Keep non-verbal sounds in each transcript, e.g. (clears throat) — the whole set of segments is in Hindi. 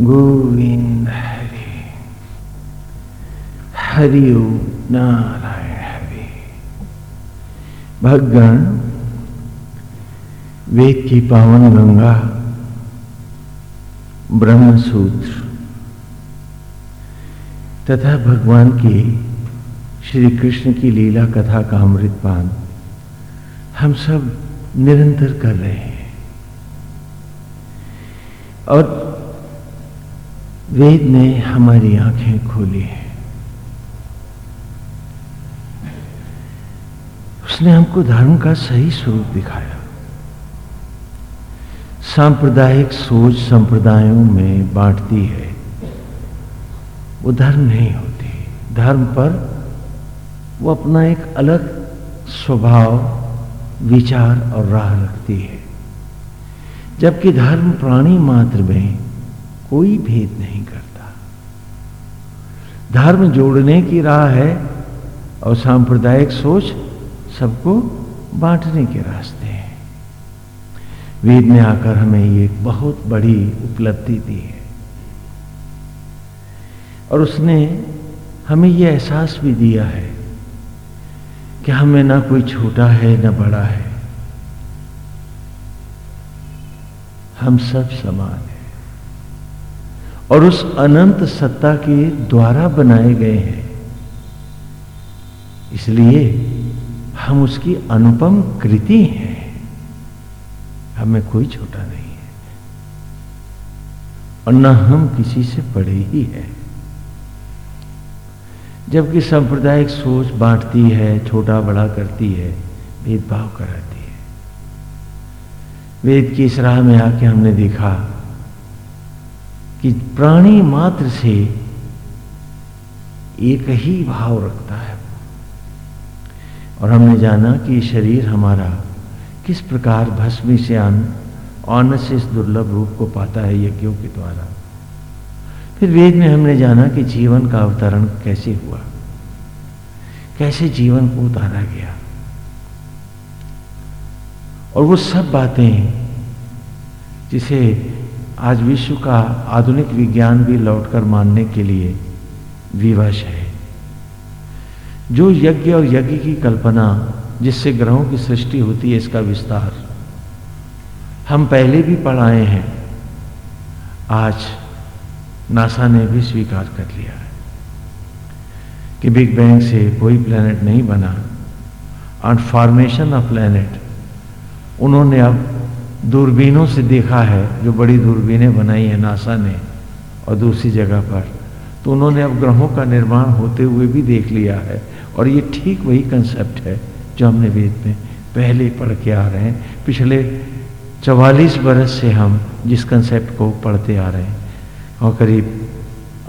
गोविंद। हरि हरि नारायण हरि। भगवान वेद की पावन गंगा ब्रह्म सूत्र तथा भगवान की श्री कृष्ण की लीला कथा का अमृत पान हम सब निरंतर कर रहे हैं। और वेद ने हमारी आँखें खोली हैं। उसने हमको धर्म का सही स्वरूप दिखाया। सांप्रदायिक सोच संप्रदायों में बांटती है। वो धर्म नहीं होती। धर्म पर वो अपना एक अलग स्वभाव, विचार और राह रखती है। जबकि धर्म प्राणी मात्र में कोई भेद नहीं करता। धर्म जोड़ने की राह है और सांप्रदायिक सोच सबको बांटने के रास्ते हैं। वेद ने आकर हमें ये एक बहुत बड़ी उपलब्धि दी है। और उसने हमें यह एहसास भी दिया है कि हमें ना कोई छोटा है, ना बड़ा है। हम सब समान हैं। और उस अनंत सत्ता के द्वारा बनाए गए हैं। इसलिए हम उसकी अनुपम कृति हैं। हमें कोई छोटा नहीं है। और न हम किसी से बड़े ही हैं। जबकि सांप्रदायिक सोच बांटती है, छोटा बड़ा करती है, भेदभाव कराती है। वेद की इस राह में आके हमने देखा कि प्राणी मात्र से एक ही भाव रखता है और हमने जाना कि शरीर हमारा किस प्रकार भस्मी से अन्न से इस दुर्लभ रूप को पाता है यज्ञों के द्वारा। फिर वेद में हमने जाना कि जीवन का अवतरण कैसे हुआ। कैसे जीवन को उतारा गया। और वो सब बातें जिसे आज विश्व का आधुनिक विज्ञान भी लौटकर मानने के लिए विवश है। जो यज्ञ और यज्ञ की कल्पना जिससे ग्रहों की सृष्टि होती है, इसका विस्तार हम पहले भी पढ़ाए हैं। आज नासा ने भी स्वीकार कर लिया है कि बिग बैंग से कोई प्लेनेट नहीं बना। और फॉर्मेशन ऑफ़ प्लेनेट उन्होंने अब दूरबीनों से देखा है, जो बड़ी दूरबीनें बनाई है, नासा ने, और दूसरी जगह पर। तो उन्होंने अब ग्रहों का निर्माण होते हुए भी देख लिया है, और ये ठीक वही कंसेप्ट है, जो हमने वेद में पहले पढ़ के आ रहे हैं। पिछले चवालीस बरस से हम जिस कंसेप्ट को पढ़ते आ रहे हैं, और करीब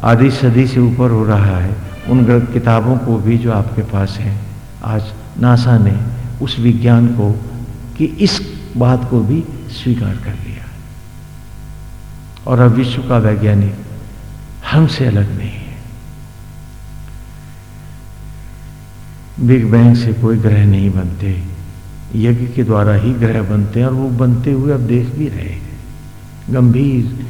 आधी सदी से ऊपर हो रहा है, उन किताबों को भी जो आपके पास हैं। आज नासा ने उस विज्ञान को, कि इस बात को भी स्वीकार कर लिया। और अब विश्व का वैज्ञानिक हमसे अलग नहीं है। बिग बैंग से कोई ग्रह नहीं बनते। यज्ञ के द्वारा ही ग्रह बनते हैं और वो बनते हुए अब देख भी रहे हैं। गंभीर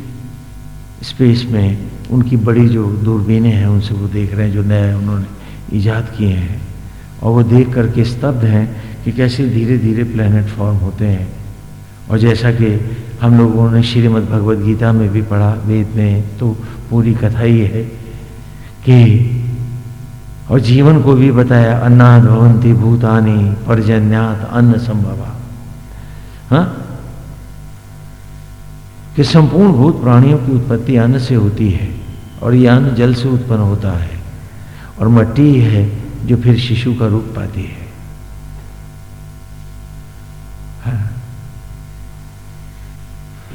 स्पेस में उनकी बड़ी जो दूरबीनें हैं, उनसे वो देख रहे हैं, जो नए उन्होंने ईजाद किए हैं। और वो देख करके स्तब्ध हैं कि कैसे धीरे धीरे प्लेनेट फॉर्म होते हैं। और जैसा कि हम लोगों ने श्रीमद् भगवद गीता में भी पढ़ा, वेद में तो पूरी कथा ही है कि, और जीवन को भी बताया, अन्नाद भवंती भूतानी परजन्यात अन्न संभवा हाँ? कि संपूर्ण भूत प्राणियों की उत्पत्ति अन्न से होती है, और यह अन्न जल से उत्पन्न होता है, और मट्टी है जो फिर शिशु का रूप पाती है। हाँ।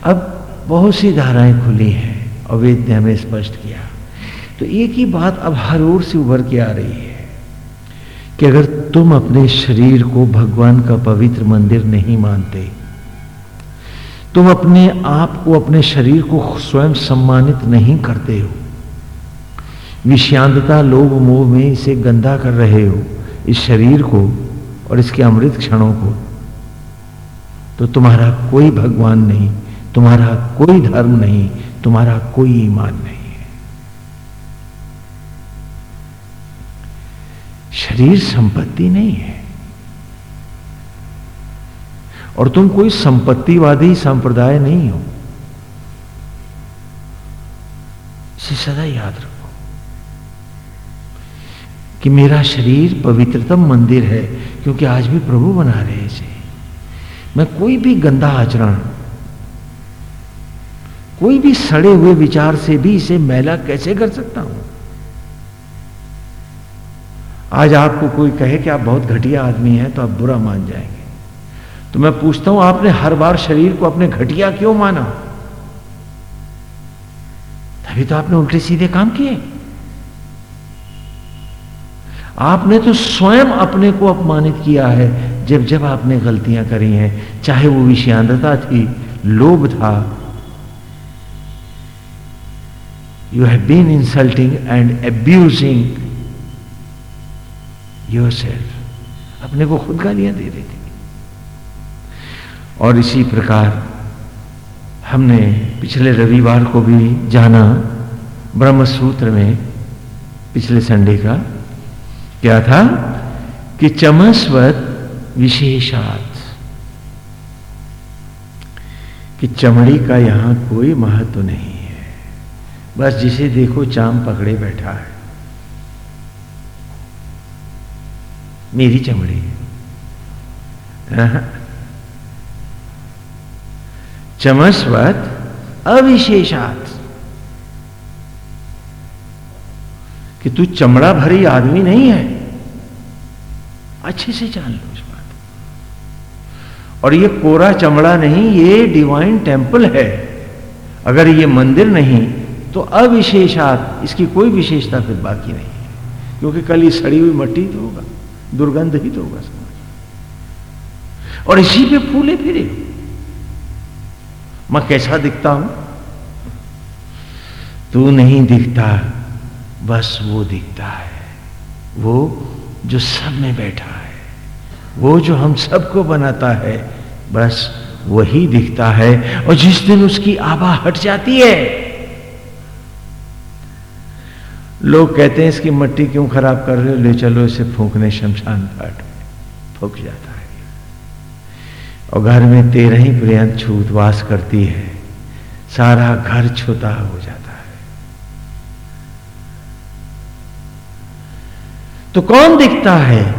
अब बहुत सी धाराएँ खुली हैं और वेद ने हमें स्पष्ट किया। तो एक ही बात अब हर ओर से उभर के आ रही है कि अगर तुम अपने शरीर को भगवान का पवित्र मंदिर नहीं मानते, तुम अपने आप को, अपने शरीर को स्वयं सम्मानित नहीं करते हो। विषांतता लोभ मोह में इसे गंदा कर रहे हो, इस शरीर को और इसके अमृत क्षणों को। तो तुम्हारा कोई भगवान नहीं तुम्हारा कोई धर्म नहीं, तुम्हारा कोई ईमान नहीं है। शरीर संपत्ति नहीं है। और तुम कोई संपत्तिवादी संप्रदाय नहीं हो। इसे सदा याद रखो कि मेरा शरीर पवित्रतम मंदिर है, क्योंकि आज भी प्रभु बना रहे इसे। मैं कोई भी गंदा आचरण कोई भी सड़े हुए विचार से भी इसे मैला कैसे कर सकता हूँ? आज आपको कोई कहे कि आप बहुत घटिया आदमी हैं तो आप बुरा मान जाएँगे। तो मैं पूछता हूँ, आपने हर बार शरीर को अपने घटिया क्यों माना? तभी तो आपने उल्टे सीधे काम किए। आपने तो स्वयं अपने को अपमानित किया है, जब जब आपने गलतियाँ करी हैं। चाहे वो विषयांतता थी, लोभ था have been insulting and abusing yourself अपने को खुद गालियाँ दे रही थी और इसी प्रकार हमने पिछले रविवार को भी जाना ब्रह्म सूत्र में पिछले संडे का। क्या था? कि चमस्वत विशेषात। कि चमड़ी का यहाँ कोई महत्व नहीं बस जिसे देखो चाम पकड़े बैठा है। मेरी चमड़ी चमस्वत अविशेषात। कि तू चमड़ा भरी आदमी नहीं है। अच्छे से जान लो इस बात। और ये कोरा चमड़ा नहीं, ये डिवाइन टेंपल है। अगर ये मंदिर नहीं तो अविशेषात इसकी कोई विशेषता फिर बाकी नहीं है। क्योंकि कल ये सड़ी हुई मट्टी तो होगा, दुर्गंध ही तो होगा समाज और इसी पे फूले फिरे। मैं कैसा दिखता हूँ? तू नहीं दिखता, बस वो दिखता है। वो जो सब में बैठा है, वो जो हम सबको बनाता है, बस वही दिखता है। और जिस दिन उसकी आभा हट जाती है लोग कहते हैं, इसकी मट्टी क्यों खराब कर रहे हो? ले चलो, इसे फूकने शमशान घाट में। फूक जाता है। और घर में तेरह ही प्रियंत छूत वास करती है। सारा घर छोटा हो जाता है। तो कौन दिखता है?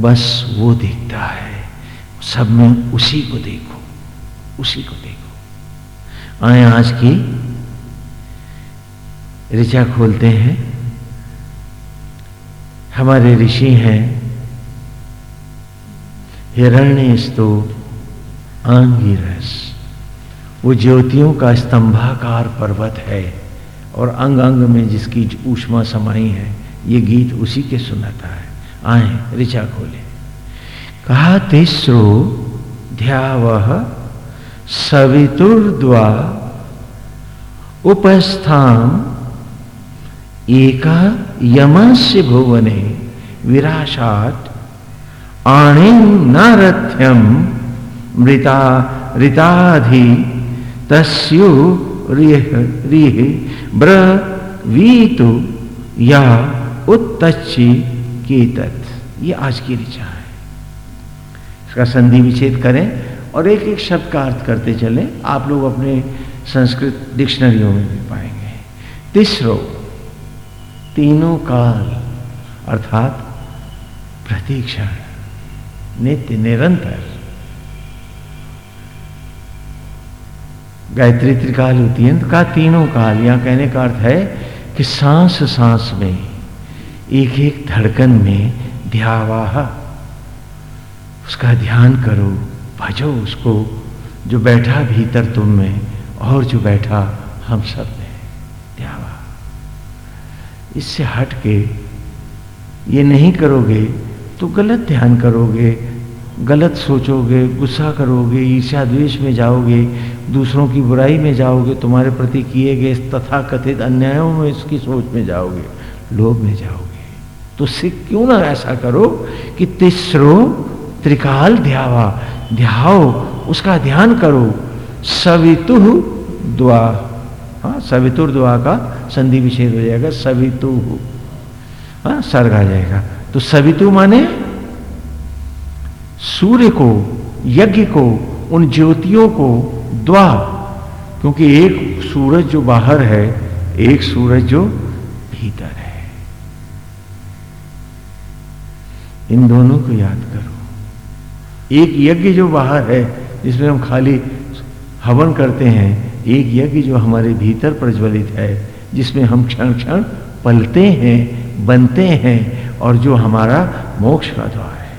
बस वो दिखता है। सब में उसी को देखो, उसी को देखो। आए आज की ऋचा खोलते हैं। हमारे ऋषि हैं। हिरण्य स्तूप आंगिरस, वो ज्योतियों का स्तंभाकार पर्वत है और अंग अंग में जिसकी ऊष्मा समाई है, ये गीत उसी के सुनाता है। आए, ऋचा खोले। कहा तीसरो ध्यावह, सवितुर्द्वा, उपस्थान, एक यमस्य भुवने। विराशात। आणे नारथ्यम मृता ऋताधि, तस्यो रिह रिह ब्रवीतु या उत्तची केतत। ये आज की ऋचा है। इसका संधि विच्छेद करें और एक एक शब्द का अर्थ करते चले। आप लोग अपने संस्कृत डिक्शनरियों में भी पाएँगे। तीसरो, तीनों काल, अर्थात प्रतीक्षण नित्य निरंतर। गायत्री त्रिकाल होती है तो का तीनों काल, यहाँ कहने का अर्थ है कि सांस सांस में, एक एक धड़कन में ध्यावाह, उसका ध्यान करो, भजो उसको, जो बैठा भीतर तुम में, और जो बैठा हम सब में ध्यावा इससे हट के ये नहीं करोगे तो गलत ध्यान करोगे, गलत सोचोगे, गुस्सा करोगे ईर्षा द्वेष में जाओगे, दूसरों की बुराई में जाओगे, तुम्हारे प्रति किए गए तथा कथित अन्यायों में इसकी सोच में जाओगे, लोभ में जाओगे। तो सिख क्यों ना ऐसा करो कि तीसरो त्रिकाल ध्यावा, ध्याओ, उसका ध्यान करो। सवितु द्वा हाँ सवितुर दुआ का संधि विषेद हो जाएगा, सवितु। हाँ सर्ग आ जाएगा। तो सवितु माने सूर्य को, यज्ञ को, उन ज्योतियों को द्वा। क्योंकि एक सूरज जो बाहर है, एक सूरज जो भीतर है। इन दोनों को याद करो। एक यज्ञ जो बाहर है, जिसमें हम खाली हवन करते हैं, एक यज्ञ जो हमारे भीतर प्रज्वलित है, जिसमें हम क्षण क्षण पलते हैं, बनते हैं और जो हमारा मोक्ष का द्वार है।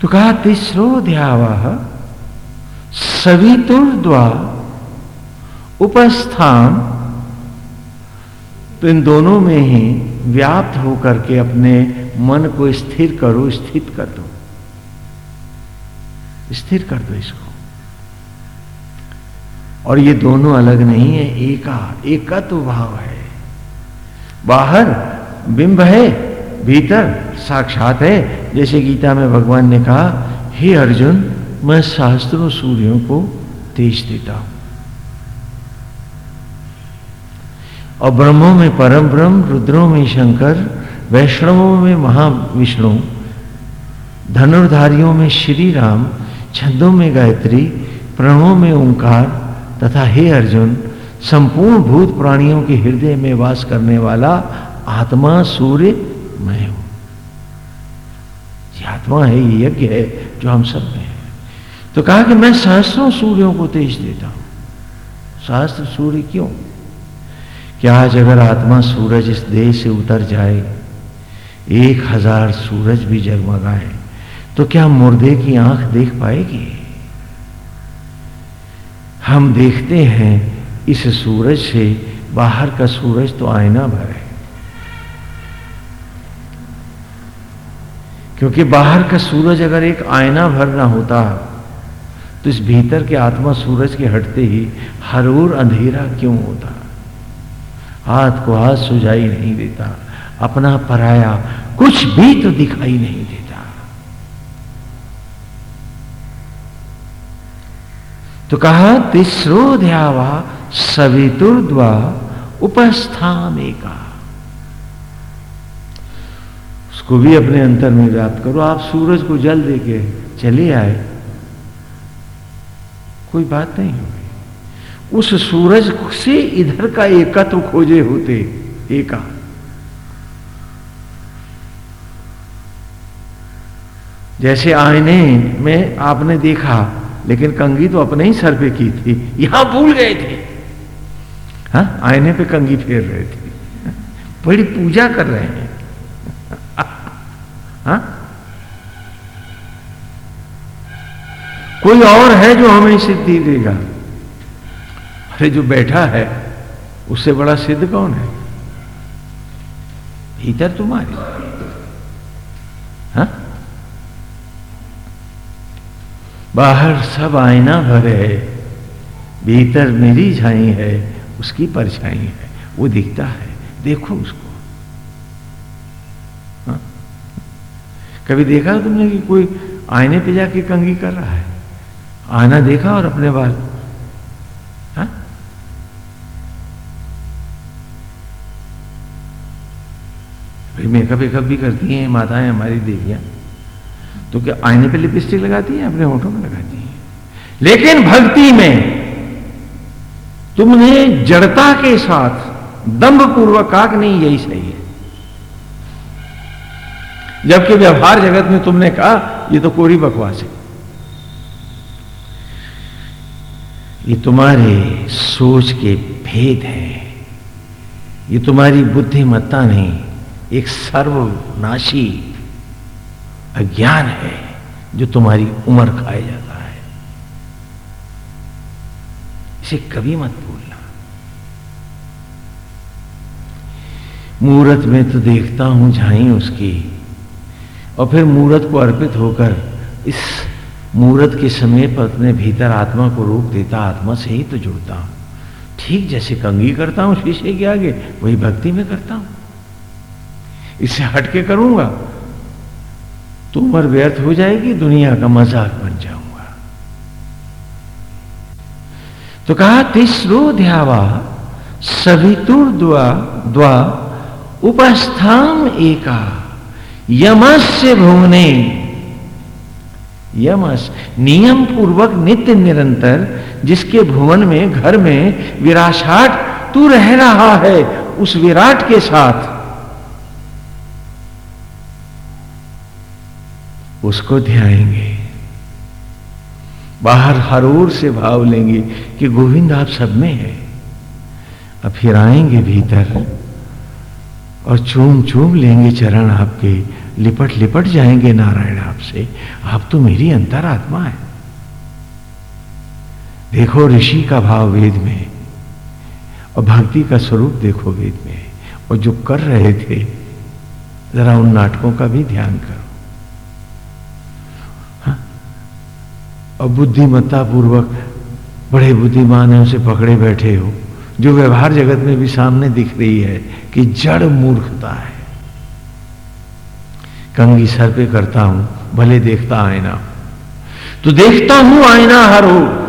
तो कहा, तीसरो ध्यावाह सवितुर्द्वा उपस्थान तो इन दोनों में ही व्याप्त होकर के अपने मन को स्थिर करो, स्थित कर दो। स्थिर कर दो इसको। और ये दोनों अलग नहीं है एका एकत्व भाव है। बाहर बिंब है, भीतर साक्षात है। जैसे गीता में भगवान ने कहा, हे अर्जुन, मैं शास्त्रों सूर्यों को तेज देता हूँ। और ब्रह्मों में परम ब्रह्म, रुद्रों में शंकर, वैष्णवों में महाविष्णु, धनुर्धारियों में श्री राम, छंदों में गायत्री प्रणों में ओंकार तथा हे अर्जुन संपूर्ण भूत प्राणियों के हृदय में वास करने वाला आत्मा सूर्य, मैं हूँ। ये आत्मा है, ये यज्ञ है जो हम सब में है। तो कहा कि मैं सहस्रों सूर्यों को तेज देता हूँ। सहस्त्र सूर्य क्यों? क्या आज अगर आत्मा सूरज इस देह से उतर जाए, एक हज़ार सूरज भी जगमगाए तो क्या मुर्दे की आँख देख पाएगी? हम देखते हैं इस सूरज से बाहर का सूरज तो आईना भर है। क्योंकि बाहर का सूरज अगर एक आईना भर ना होता तो इस भीतर के आत्मा सूरज के हटते ही हर ओर अंधेरा क्यों होता? हाथ को हाथ सुझाई नहीं देता, अपना पराया कुछ भी तो दिखाई नहीं देता। तो कहा तीसरो ध्यावा सवितुर्द्वा उपस्थान उसको भी अपने अंतर में व्याप्त करो, आप सूरज को जल देके चले आए, कोई बात नहीं होगी। उस सूरज से इधर का एकत्व खोजे होते, एका। जैसे आईने में आपने देखा, लेकिन कंगी तो अपने ही सर पे की थी, यहाँ भूल गए थे। हा? आईने पे कंगी फेर रहे थे बड़ी पूजा कर रहे हैं हा? कोई और है जो हमें सिद्धि देगा अरे, जो बैठा है, उससे बड़ा सिद्ध कौन है भीतर तुम्हारे हा? बाहर सब आईना भरे है, भीतर मेरी झाई है उसकी परछाई है, वो दिखता है, देखो उसको। हा? कभी देखा तुमने कि कोई आईने पे जाके कंगी कर रहा है? आना देखा और अपने बाल? हा? मेकअप वेकअप भी करती हैं, माताएँ हमारी देवियाँ। तो क्या आईने पे लिपस्टिक लगाती हैं, अपने होठों में लगाती हैं? लेकिन भक्ति में तुमने जड़ता के साथ दम्भ पूर्वक काक नहीं, यही सही है। जबकि व्यवहार जगत में तुमने कहा, ये तो कोरी बकवास है। ये तुम्हारे सोच के भेद है। ये तुम्हारी बुद्धिमत्ता नहीं, एक सर्वनाशी अज्ञान है जो तुम्हारी उम्र खाए जाता है। इसे कभी मत भूलना। मुहूर्त में तो देखता हूँ झाई उसकी, और फिर मुहूर्त को अर्पित होकर इस मुहूर्त के समय पर अपने भीतर आत्मा को रूप देता, आत्मा से ही तो जुड़ता हूँ। ठीक जैसे कंगी करता हूँ, शीशे के आगे, वही भक्ति में करता हूँ। इससे हटके करूँगा तो उम्र व्यर्थ हो जाएगी, दुनिया का मज़ाक बन जाऊँगा। तो कहा, तीसरो ध्यावा सवितुर द्वा द्वा उपस्थान एका, यमस्य भुवने। यमस नियम पूर्वक नित्य निरंतर, जिसके भुवन में, घर में विराशाट तू रह रहा है, उस विराट के साथ। उसको ध्याएँगे। बाहर हर ओर से भाव लेंगे कि गोविंद आप सब में है। अब फिर आएँगे भीतर और चूम चूम लेंगे चरण आपके। लिपट लिपट जाएँगे नारायण आपसे। आप तो मेरी अंतरात्मा है। देखो ऋषि का भाव वेद में और भक्ति का स्वरूप देखो वेद में। और जो कर रहे थे, जरा उन नाटकों का भी ध्यान करो। और बुद्धिमत्ता पूर्वक बड़े बुद्धिमान है, उसे पकड़े बैठे हो। जो व्यवहार जगत में भी सामने दिख रही है कि जड़ मूर्खता है। कंगी सर पे करता हूँ, भले देखता आईना। तो देखता हूँ आईना हर हो।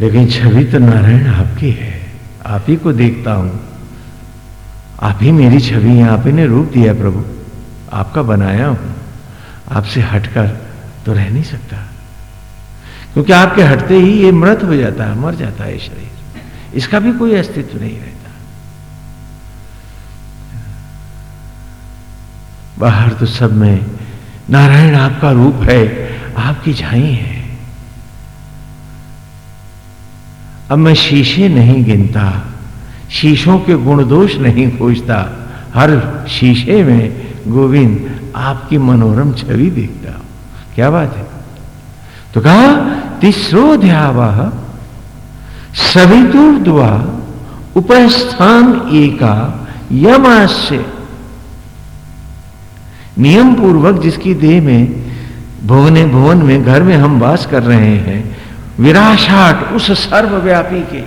लेकिन छवि तो नारायण आपकी है। आप ही को देखता हूँ। आप ही मेरी छवि है आप ही ने रूप दिया प्रभु। आपका बनाया हूँ। आपसे हटकर तो रह नहीं सकता। क्योंकि आपके हटते ही ये मृत हो जाता है, मर जाता है शरीर। इसका भी कोई अस्तित्व नहीं रहता। बाहर तो सब में नारायण आपका रूप है, आपकी झाई है। अब मैं शीशे नहीं गिनता, शीशों के गुण दोष नहीं खोजता, हर शीशे में गोविंद, आपकी मनोरम छवि देखता हूँ। क्या बात है? तो कहा तीसरो ध्यावह सवितुर्द्वा उपस्थान एका यमाश्य नियम पूर्वक जिसकी देह में, भुवने, भुवन में, घर में हम वास कर रहे हैं विराशाट उस सर्वव्यापी के।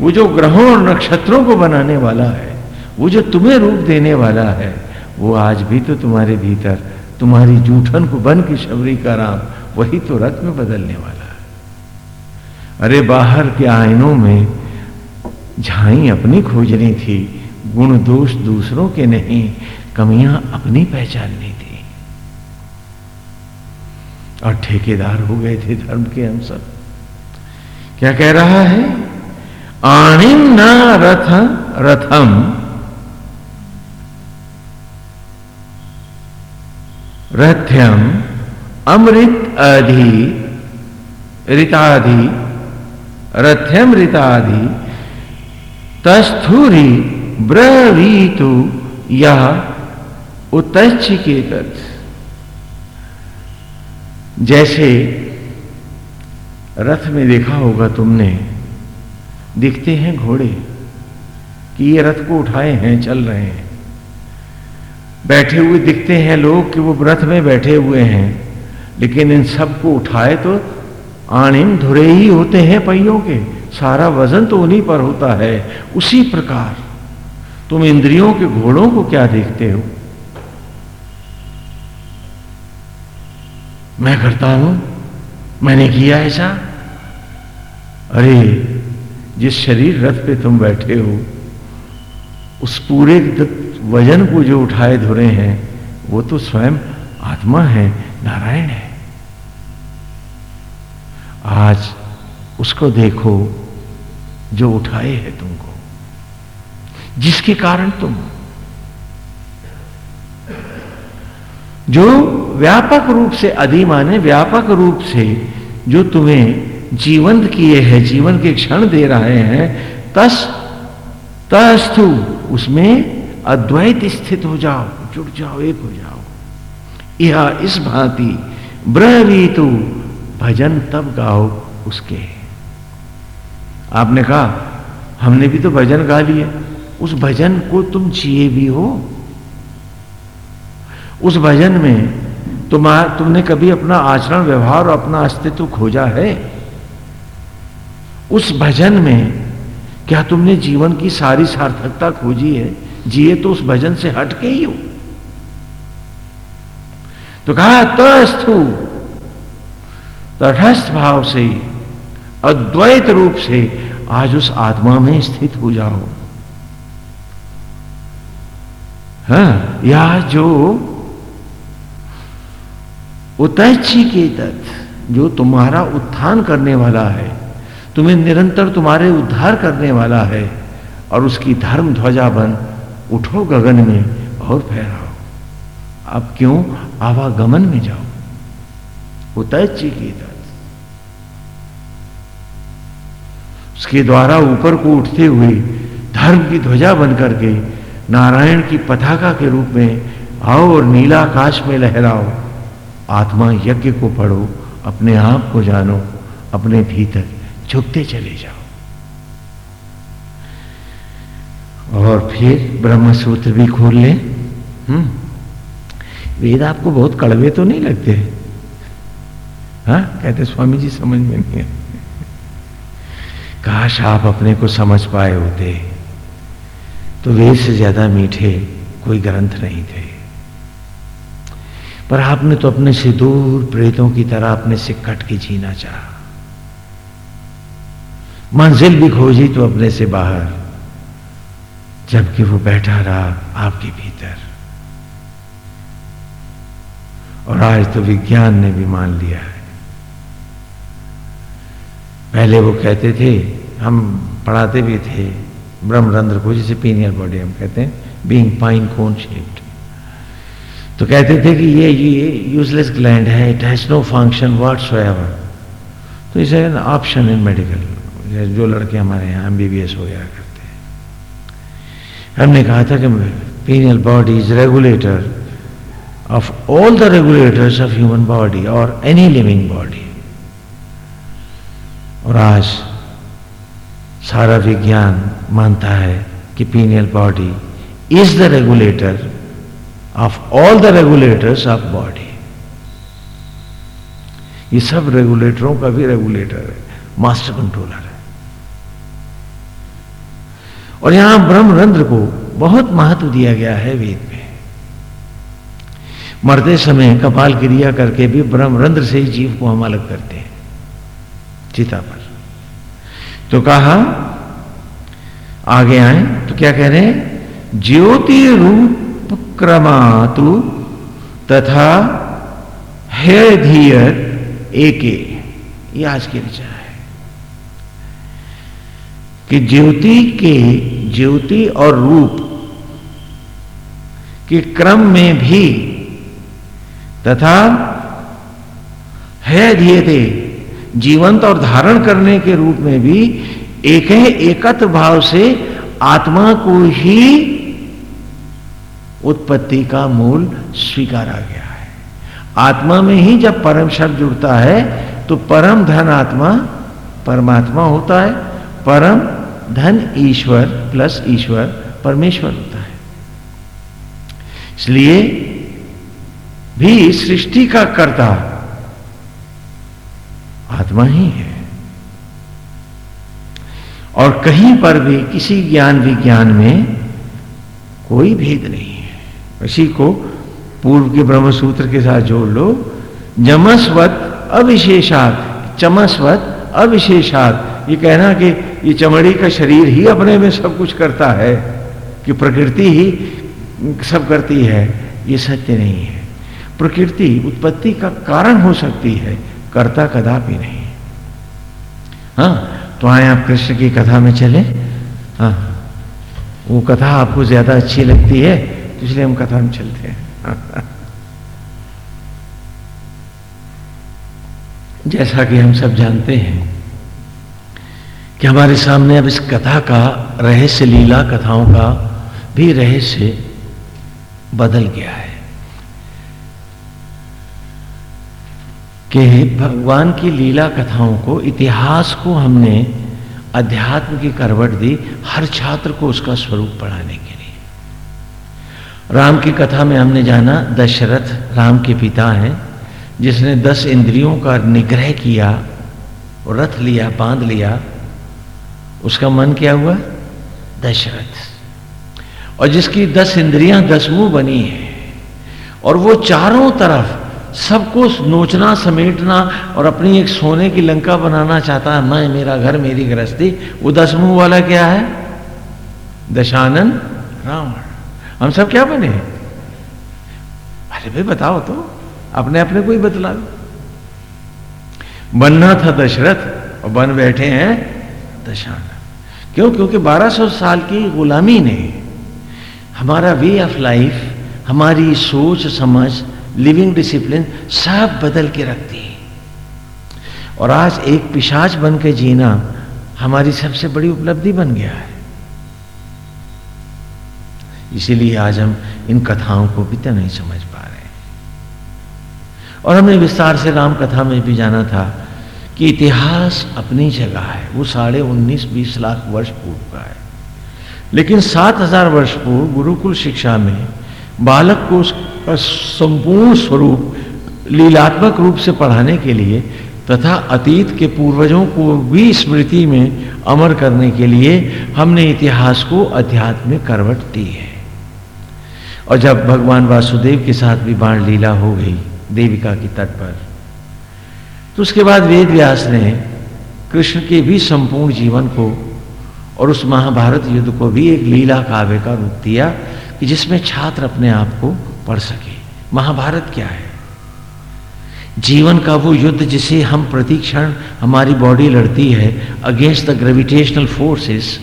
वो जो ग्रहों और नक्षत्रों को बनाने वाला है वो जो तुम्हें रूप देने वाला है, वो आज भी तो तुम्हारे भीतर, तुम्हारी जूठन को बन की शबरी का राम, वही तो रथ में बदलने वाला है। अरे बाहर के आयनों में झाई अपनी खोजनी थी, गुण दोष दूसरों के नहीं, कमियाँ अपनी पहचाननी थी। और ठेकेदार हो गए थे धर्म के हम सब क्या कह रहा है? आणिम न रथ रथम रथ्यम अमृत अधि ऋताधि रथ्यम ऋताधि तस्थुरी ब्रवीतु या उत्तचिकेत जैसे रथ में देखा होगा तुमने, दिखते हैं घोड़े कि ये रथ को उठाए हैं, चल रहे हैं। बैठे हुए दिखते हैं लोग कि वो रथ में बैठे हुए हैं। लेकिन इन सबको उठाए तो आनिम धुरे ही होते हैं पहियों के। सारा वज़न तो उन्हीं पर होता है। उसी प्रकार तुम इंद्रियों के घोड़ों को क्या देखते हो? मैं करता हूँ। मैंने किया ऐसा? अरे, जिस शरीर रथ पे तुम बैठे हो, उस पूरे वज़न को जो उठाए धुरे हैं, वो तो स्वयं आत्मा है, नारायण है। आज उसको देखो, जो उठाए है तुमको। जिसके कारण तुम जो व्यापक रूप से अधिमाने व्यापक रूप से जो तुम्हें जीवंत किए हैं, जीवन के क्षण दे रहे हैं, तस, तस्तु, उसमें अद्वैत स्थित हो जाओ, जुड़ जाओ, एक हो जाओ। यह इस भांति ब्रवीतु भजन तब गाओ उसके। आपने कहा, हमने भी तो भजन गा लिया उस भजन को तुम जिए भी हो। उस भजन में तुम तुमने कभी अपना आचरण, व्यवहार और अपना अस्तित्व खोजा है? उस भजन में क्या तुमने जीवन की सारी सार्थकता खोजी है? जिए तो उस भजन से हट के ही हो। तो कहा तस्थु तटस्थ भाव से, अद्वैत रूप से आज उस आत्मा में स्थित हो जाओ। हाँ या जो उतैची के तत्व जो तुम्हारा उत्थान करने वाला है, तुम्हें निरंतर तुम्हारे उद्धार करने वाला है, और उसकी धर्म ध्वजा बन उठो गगन में और फहराओ अब क्यों आवागमन में जाओ? उतची की तत्व उसके द्वारा ऊपर को उठते हुए धर्म की ध्वजा बनकर के नारायण की पताका के रूप में आओ और नीला आकाश में लहराओ। आत्मा यज्ञ को पढ़ो, अपने आप को जानो, अपने भीतर झुकते चले जाओ। और फिर ब्रह्म सूत्र भी खोल ले। हम्म। वेद आपको बहुत कड़वे तो नहीं लगते? हाँ? कहते स्वामी जी समझ में नहीं है काश आप अपने को समझ पाए होते। तो वेद से ज़्यादा मीठे कोई ग्रंथ नहीं थे। पर आपने तो अपने से दूर प्रेतों की तरह अपने से कट के जीना चाहा। मंजिल भी खोजी तो अपने से बाहर। जबकि वो बैठा रहा आपके भीतर। और आज तो विज्ञान ने भी मान लिया है। पहले वो कहते थे, हम पढ़ाते भी थे, ब्रह्मरंध्र को, जिसे पीनियल बॉडी हम कहते हैं बीइंग पाइन कोन शेप्ड तो कहते थे कि ये ये यूजलेस ग्लैंड है it has no function whatsoever तो इसे ऑप्शन इन मेडिकल जो लड़के हमारे यहाँ एम बी बी हो गया करते हमने कहा था कि pineal body is regulator of all the regulators of human body और एनी लिविंग बॉडी और आज सारा विज्ञान मानता है कि pineal body is the regulator of all the regulators of body ये सब रेगुलेटरों का भी रेगुलेटर है मास्टर कंट्रोलर है। और यहाँ ब्रह्मरंध्र को बहुत महत्व दिया गया है वेद में। मरते समय कपाल क्रिया करके भी ब्रह्मरंध्र से ही जीव को हम अलग करते हैं, चिता पर। तो कहा, आगे आए तो क्या कह रहे हैं? ज्योति रूप क्रमातु तथा है धीयर एके। ये आज के विचार है। कि ज्योति के ज्योति और रूप के क्रम में भी तथा है थे जीवंत और धारण करने के रूप में भी एक है एकत्र भाव से आत्मा को ही उत्पत्ति का मूल स्वीकारा गया है। आत्मा में ही जब परम शब्द जुड़ता है तो परम धन आत्मा परमात्मा होता है, परम धन ईश्वर प्लस ईश्वर परमेश्वर होता है। इसलिए भी सृष्टि का कर्ता आत्मा ही है। और कहीं पर भी, किसी ज्ञान विज्ञान में कोई भेद नहीं है। इसी को पूर्व के ब्रह्म सूत्र के साथ जोड़ लो। जमस्वत अविशेषात, चमस्वत अविशेषात। ये कहना कि ये चमड़ी का शरीर ही अपने में सब कुछ करता है कि प्रकृति ही सब करती है, ये सत्य नहीं है। प्रकृति उत्पत्ति का कारण हो सकती है, करता कदापि नहीं। हाँ तो आए आप कृष्ण की कथा में चले। हाँ वो कथा आपको ज़्यादा अच्छी लगती है तो इसलिए हम कथा में चलते हैं। (laughs) जैसा कि हम सब जानते हैं कि हमारे सामने अब इस कथा का, रहस्य लीला कथाओं का भी रहस्य बदल गया है। कि भगवान की लीला कथाओं को, इतिहास को हमने अध्यात्म की करवट दी हर छात्र को उसका स्वरूप पढ़ाने के लिए। राम की कथा में हमने जाना, दशरथ राम के पिता हैं, जिसने दस इंद्रियों का निग्रह किया, रथ लिया, बाँध लिया उसका मन क्या हुआ? दशरथ। और जिसकी दस इंद्रियाँ, दस मुँह बनी है, और वो चारों तरफ़ सबको नोचना, समेटना, और अपनी एक सोने की लंका बनाना चाहता है मैं, मेरा घर, मेरी गृहस्थी, वो दस मुँह वाला क्या है? दशानन रावण। हम सब क्या बने अरे भाई, बताओ तो अपने अपने को ही बतला बनना था दशरथ, और बन बैठे हैं दशानन। क्यों? क्योंकि 1200 साल की गुलामी ने हमारा वे ऑफ़ लाइफ हमारी सोच, समझ लिविंग डिसिप्लिन सब बदल के रखती है और आज एक पिशाच बन के जीना हमारी सबसे बड़ी उपलब्धि बन गया है। इसीलिए आज हम इन कथाओं को भी तो नहीं समझ पा रहे और हमने विस्तार से राम कथा में भी जाना था कि इतिहास अपनी जगह है। वो साढ़े उन्नीस, बीस लाख वर्ष पूर्व का है। लेकिन सात हज़ार वर्ष पूर्व गुरुकुल शिक्षा में बालक को उसका संपूर्ण स्वरूप लीलात्मक रूप से पढ़ाने के लिए तथा अतीत के पूर्वजों को भी स्मृति में अमर करने के लिए हमने इतिहास को अध्यात्म करवट दी है। और जब भगवान वासुदेव के साथ भी बाण लीला हो गई, देविका के तट पर तो उसके बाद वेद व्यास ने कृष्ण के भी संपूर्ण जीवन को और उस महाभारत युद्ध को भी एक लीला काव्य का रूप दिया कि जिसमें छात्र अपने आप को पढ़ सके। महाभारत क्या है? जीवन का वो युद्ध जिसे हम प्रतिक्षण, हमारी बॉडी लड़ती है अगेंस्ट द ग्रेविटेशनल फोर्सेस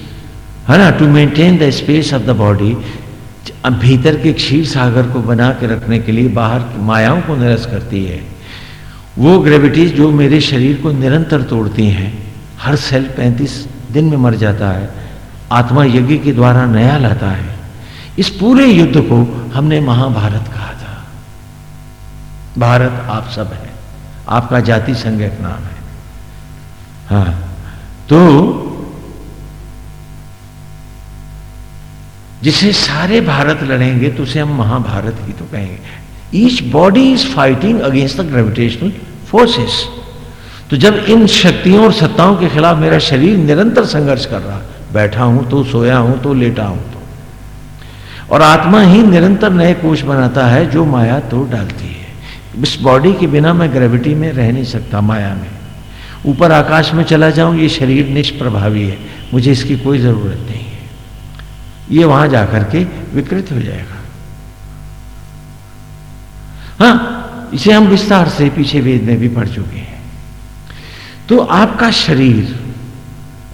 है ना? To maintain the space of the body भीतर के क्षीर सागर को बना के रखने के लिए बाहर की मायाओं को निरस करती है। वो ग्रेविटीज जो मेरे शरीर को निरंतर तोड़ती हैं, हर सेल 35 दिन में मर जाता है, आत्मा यज्ञ के द्वारा नया लाता है। इस पूरे युद्ध को हमने महाभारत कहा था। भारत आप सब है, आपका जाति संज्ञक नाम है। हाँ तो जिसे सारे भारत लड़ेंगे तो उसे हम महाभारत ही तो कहेंगे। Each body is fighting against the gravitational forces तो जब इन शक्तियों और सत्ताओं के खिलाफ मेरा शरीर निरंतर संघर्ष कर रहा, बैठा हूँ तो सोया हूँ तो लेटा हूँ तो। और आत्मा ही निरंतर नए कोष बनाता है जो माया तो डालती है। इस बॉडी के बिना मैं ग्रेविटी में रह नहीं सकता, माया में। ऊपर आकाश में चला जाऊँ, ये शरीर निष्प्रभावी है, मुझे इसकी कोई ज़रूरत नहीं है। ये वहाँ जाकर के विकृत हो जाएगा। हाँ इसे हम विस्तार से पीछे वेद में भी पढ़ चुके हैं। तो आपका शरीर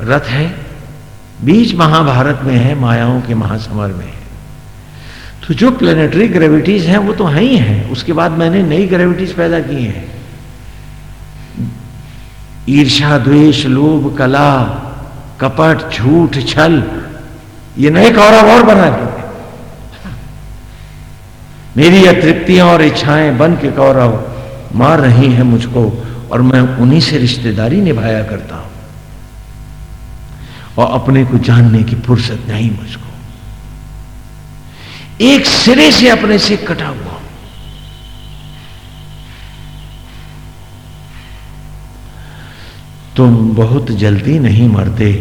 रथ है, बीच महाभारत में है, मायाओं के महासमर में है। तो जो प्लेनेटरी ग्रेविटीज हैं, वो तो है ही हैं। उसके बाद मैंने नई ग्रेविटीज पैदा की हैं। ईर्षा द्वेष, लोभ, कला, कपट, झूठ, छल, ये नए कौरव और बना के मेरी अतृप्तियाँ और इच्छाएँ बन के कौरव मार रही हैं मुझको, और मैं उन्हीं से रिश्तेदारी निभाया करता हूँ। और अपने को जानने की फुर्सत नहीं मुझको। एक सिरे से अपने से कटा हुआ तुम बहुत जल्दी नहीं मरते,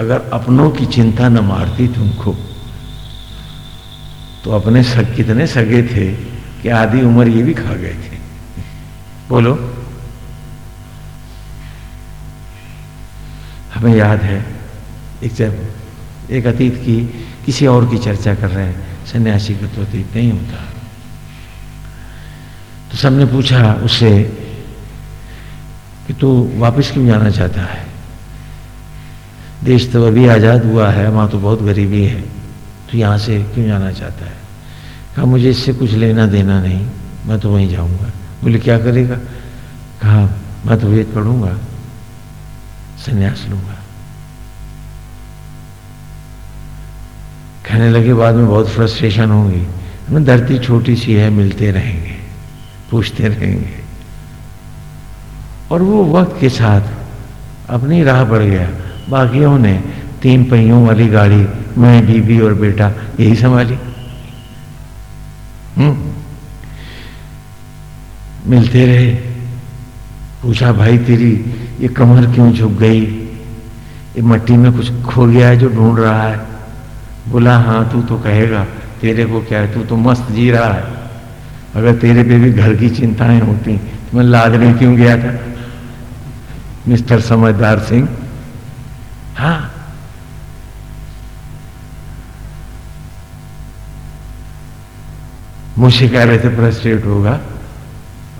अगर अपनों की चिंता न मारती तुमको। तो अपने सग कितने सगे थे कि आधी उम्र ये भी खा गए थे। बोलो। हमें याद है, एक जब एक अतीत की किसी और की चर्चा कर रहे हैं, सन्यासी का तो अतीत नहीं होता। तो सबने पूछा उससे कि तू वापस क्यों जाना चाहता है? देश तो अभी आज़ाद हुआ है वहाँ तो बहुत गरीबी है। तो यहाँ से क्यों जाना चाहता है? कहा, मुझे इससे कुछ लेना देना नहीं, मैं तो वहीं जाऊँगा। बोले, क्या करेगा? कहा मैं तो वेद पढ़ूँगा, संन्यास लूँगा। कहने लगे, बाद में बहुत फ्रस्ट्रेशन होगी। धरती छोटी सी है, मिलते रहेंगे, पूछते रहेंगे। और वो वक्त के साथ अपनी राह बढ़ गया। बाकियों ने तीन पहियों वाली गाड़ी मैं बीबी और बेटा यही संभाली। हम्म। मिलते रहे। पूछा, भाई, तेरी ये कमर क्यों झुक गई? ये मट्टी में कुछ खो गया है जो ढूंढ रहा है। बोला हाँ तू तो कहेगा, तेरे को क्या है? तू तो मस्त जी रहा है। अगर तेरे पे भी घर की चिंताएँ होती तो मैं लादने क्यों गया था? मिस्टर समझदार सिंह हाँ मुझसे कह रहे थे फ्रस्ट्रेट होगा।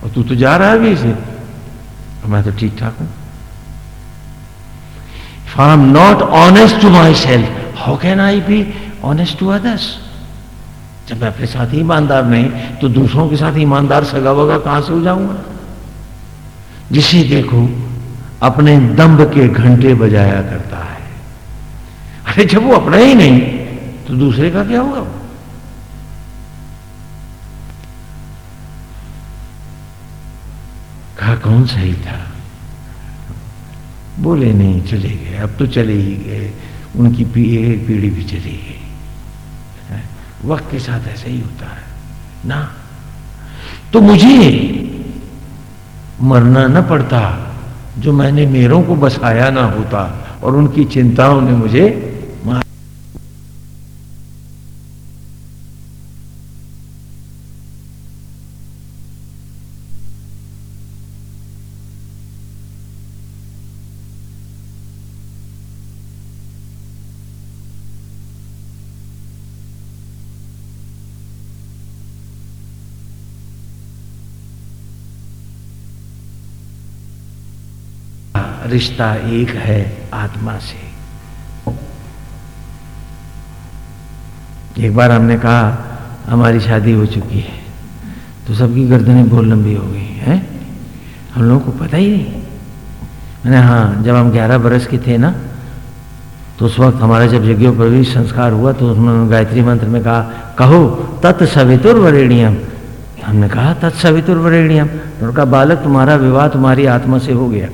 और तू तो जा रहा है अभी इसे? मैं तो ठीक ठाक हूँ। If I am not honest to myself, how can I be honest to others? जब मैं अपने साथ ईमानदार नहीं तो दूसरों के साथ ईमानदार सगा वगा कहाँ से हो जाऊँगा जिसे देखो अपने दम्ब के घंटे बजाया करता है। अरे जब वो अपना ही नहीं तो दूसरे का क्या होगा? कौन सही था? बोले, नहीं, चले गए। अब तो चले ही गए। उनकी पीढ़ी भी चली गई। वक्त के साथ ऐसा ही होता है। ना? तो मुझे मरना न पड़ता, जो मैंने मेरों को बसाया ना होता और उनकी चिंताओं ने मुझे रिश्ता एक है आत्मा से। एक बार हमने कहा, हमारी शादी हो चुकी है। तो सबकी गर्दनें बहुत लंबी हो गई हैं। हम लोगों को पता ही नहीं। मैंने हाँ जब हम ग्यारह बरस के थे ना तो उस वक्त हमारा जब यज्ञोपवीत संस्कार हुआ तो उन्होंने गायत्री मंत्र में कहा, कहो तत्सवितुर वरेणियम हमने कहा तत्सवितुर वरेणियम उन्होंने कहा, बालक, तुम्हारा विवाह तुम्हारी आत्मा से हो गया।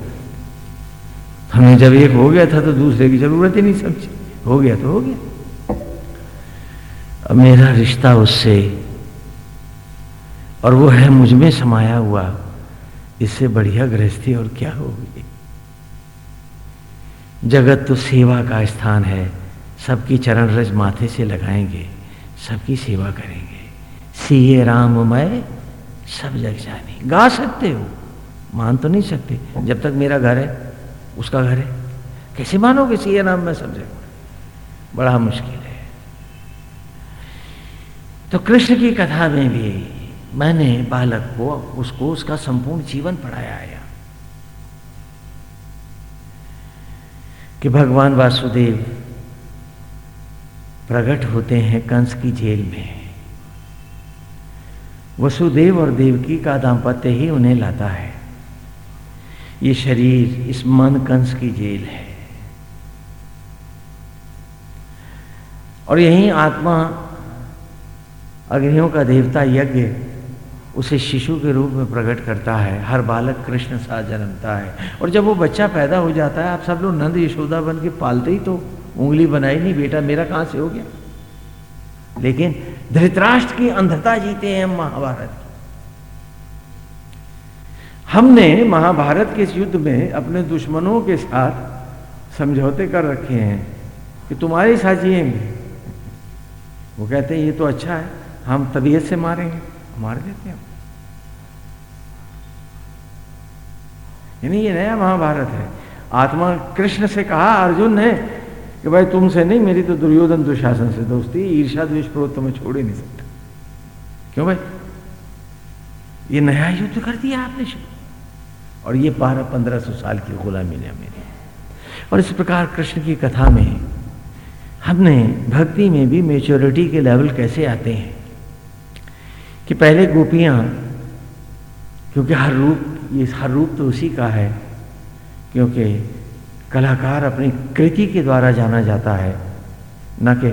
हमने जब एक हो गया था तो दूसरे की ज़रूरत ही नहीं समझी हो गया तो हो गया। अब मेरा रिश्ता उससे और वो है मुझमें समाया हुआ, इससे बढ़िया गृहस्थी और क्या होगी? जगत तो सेवा का स्थान है, सबकी चरण रज माथे से लगाएँगे, सबकी सेवा करेंगे। सीए राम मैं, सब जग जानी। गा सकते हो, मान तो नहीं सकते, जब तक मेरा घर है। उसका घर है। कैसे मानोगे सी नाम में समझे? बड़ा मुश्किल है। तो कृष्ण की कथा में भी मैंने बालक को, उसको, उसका संपूर्ण जीवन पढ़ाया कि भगवान वासुदेव प्रकट होते हैं कंस की जेल में। वसुदेव और देवकी का दाम्पत्य ही उन्हें लाता है। ये शरीर इस मन कंस की जेल है। और यही आत्मा अग्नियों का देवता यज्ञ उसे शिशु के रूप में प्रकट करता है। हर बालक कृष्ण सा जन्मता है। और जब वो बच्चा पैदा हो जाता है, आप सब लोग नंद यशोदा बन के पालते ही तो उंगली बनाई, नहीं बेटा, मेरा कहाँ से हो गया? लेकिन धृतराष्ट्र की अंधता जीते हैं हम महाभारत। हमने महाभारत के इस युद्ध में अपने दुश्मनों के साथ समझौते कर रखे हैं कि तुम्हारे साथ जिएँगे वो कहते हैं, ये तो अच्छा है, हम तबीयत से मारेंगे, मार देते हैं यानी ये नया महाभारत है। आत्मा कृष्ण से कहा अर्जुन ने कि भाई तुमसे नहीं, मेरी तो दुर्योधन दुशासन से दोस्ती ईर्षा द्वेष प्रोत तो मैं छोड़ ही नहीं सकता। क्यों भाई? ये नया युद्ध कर दिया आपने शुरू और ये बारह पंद्रह सौ साल की गुलामी ने मेरी और इस प्रकार कृष्ण की कथा में हमने भक्ति में भी मेच्योरिटी के लेवल कैसे आते हैं? कि पहले गोपियाँ, क्योंकि हर रूप, ये हर रूप तो उसी का है, क्योंकि कलाकार अपनी कृति के द्वारा जाना जाता है, न कि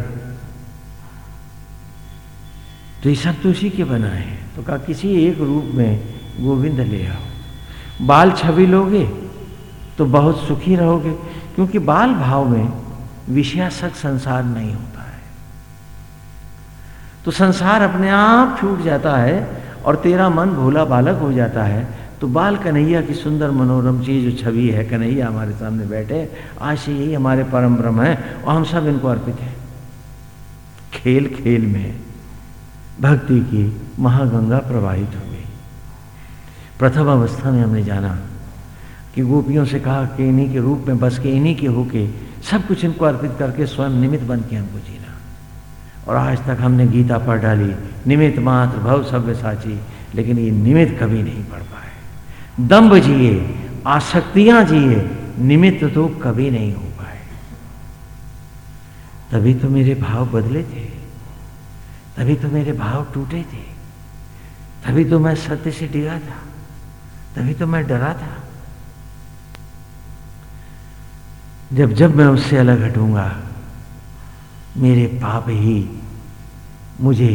तो ये सब तो उसी के बना है। तो कहा किसी एक रूप में गोविंद ले आओ। बाल छवि लोगे तो बहुत सुखी रहोगे, क्योंकि बाल भाव में विषयासक संसार नहीं होता है। तो संसार अपने आप छूट जाता है और तेरा मन भोला बालक हो जाता है तो बाल कन्हैया की सुंदर मनोरम चीज़ जो छवि है, कन्हैया हमारे सामने बैठे, आज से यही हमारे परम ब्रह्म है और हम सब इनको अर्पित हैं। खेल खेल में भक्ति की महागंगा प्रवाहित हो। प्रथम अवस्था में हमने जाना कि गोपियों से कहा कि इन्हीं के रूप में बस के इन्हीं के होके सब कुछ इनको अर्पित करके स्वयं निमित्त बन के हमको जीना। और आज तक हमने गीता पढ़ डाली, निमित्त मात्र भव सभ्य साची, लेकिन ये निमित्त कभी नहीं पढ़ पाए। दम्भ जिए, आसक्तियाँ जिए, निमित्त तो कभी नहीं हो पाए। तभी तो मेरे भाव बदले थे। तभी तो मेरे भाव टूटे थे। तभी तो मैं सत्य से डिगा था। तभी तो मैं डरा था। जब जब मैं उससे अलग हटूँगा, मेरे पाप ही मुझे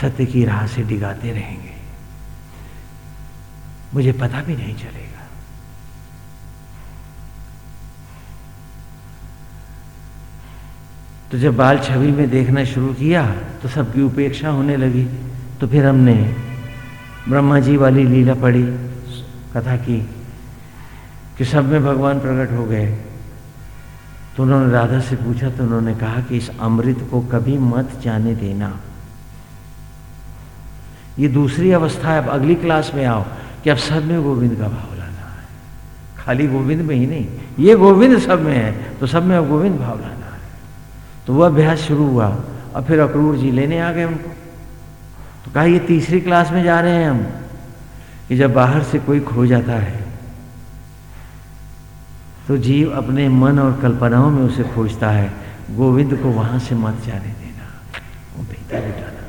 सत्य की राह से डिगाते रहेंगे। मुझे पता भी नहीं चलेगा। तो जब बाल छवि में देखना शुरू किया तो सबकी उपेक्षा होने लगी। तो फिर हमने ब्रह्मा जी वाली लीला पढ़ी, कथा की कि सब में भगवान प्रकट हो गए। तो उन्होंने राधा से पूछा तो उन्होंने कहा कि इस अमृत को कभी मत जाने देना। ये दूसरी अवस्था है, अब अगली क्लास में आओ कि अब सब में गोविंद का भाव लाना है। खाली गोविंद में ही नहीं, ये गोविंद सब में है तो सब में अब गोविंद भाव लाना है। तो वह अभ्यास शुरू हुआ और फिर अक्रूर जी लेने आ गए उनको। तो कहा, ये तीसरी क्लास में जा रहे हैं हम। कि जब बाहर से कोई खो जाता है तो जीव अपने मन और कल्पनाओं में उसे खोजता है। गोविंद को वहाँ से मत जाने देना, वो भीतर बिठाना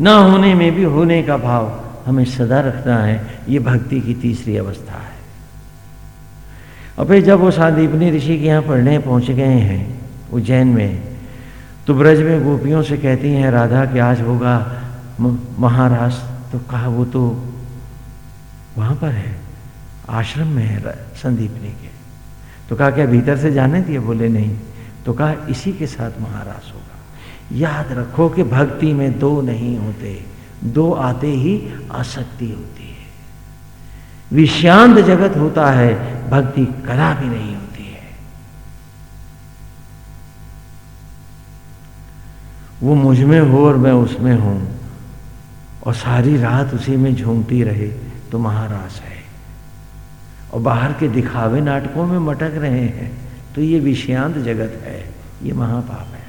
ना होने में भी होने का भाव हमें सदा रखना है, ये भक्ति की तीसरी अवस्था है। और फिर जब वो सादीपनी ऋषि के यहाँ पढ़ने पहुँच गए हैं, उज्जैन में तो ब्रज में गोपियों से कहती हैं, राधा, कि आज होगा महाराज। तो कहा, वो तो वहाँ पर है, आश्रम में है संदीपनी के। तो कहा, क्या भीतर से जाने दिए? बोले, नहीं। तो कहा, इसी के साथ महाराज होगा। याद रखो कि भक्ति में दो नहीं होते, दो आते ही आसक्ति होती है। विषांत जगत होता है, भक्ति कला भी नहीं होती है वो मुझमें हो और मैं उसमें हूँ। और सारी रात उसी में झूमती रहे तो महारास है। और बाहर के दिखावे नाटकों में मटक रहे हैं तो ये विषयांत जगत है, ये महापाप है।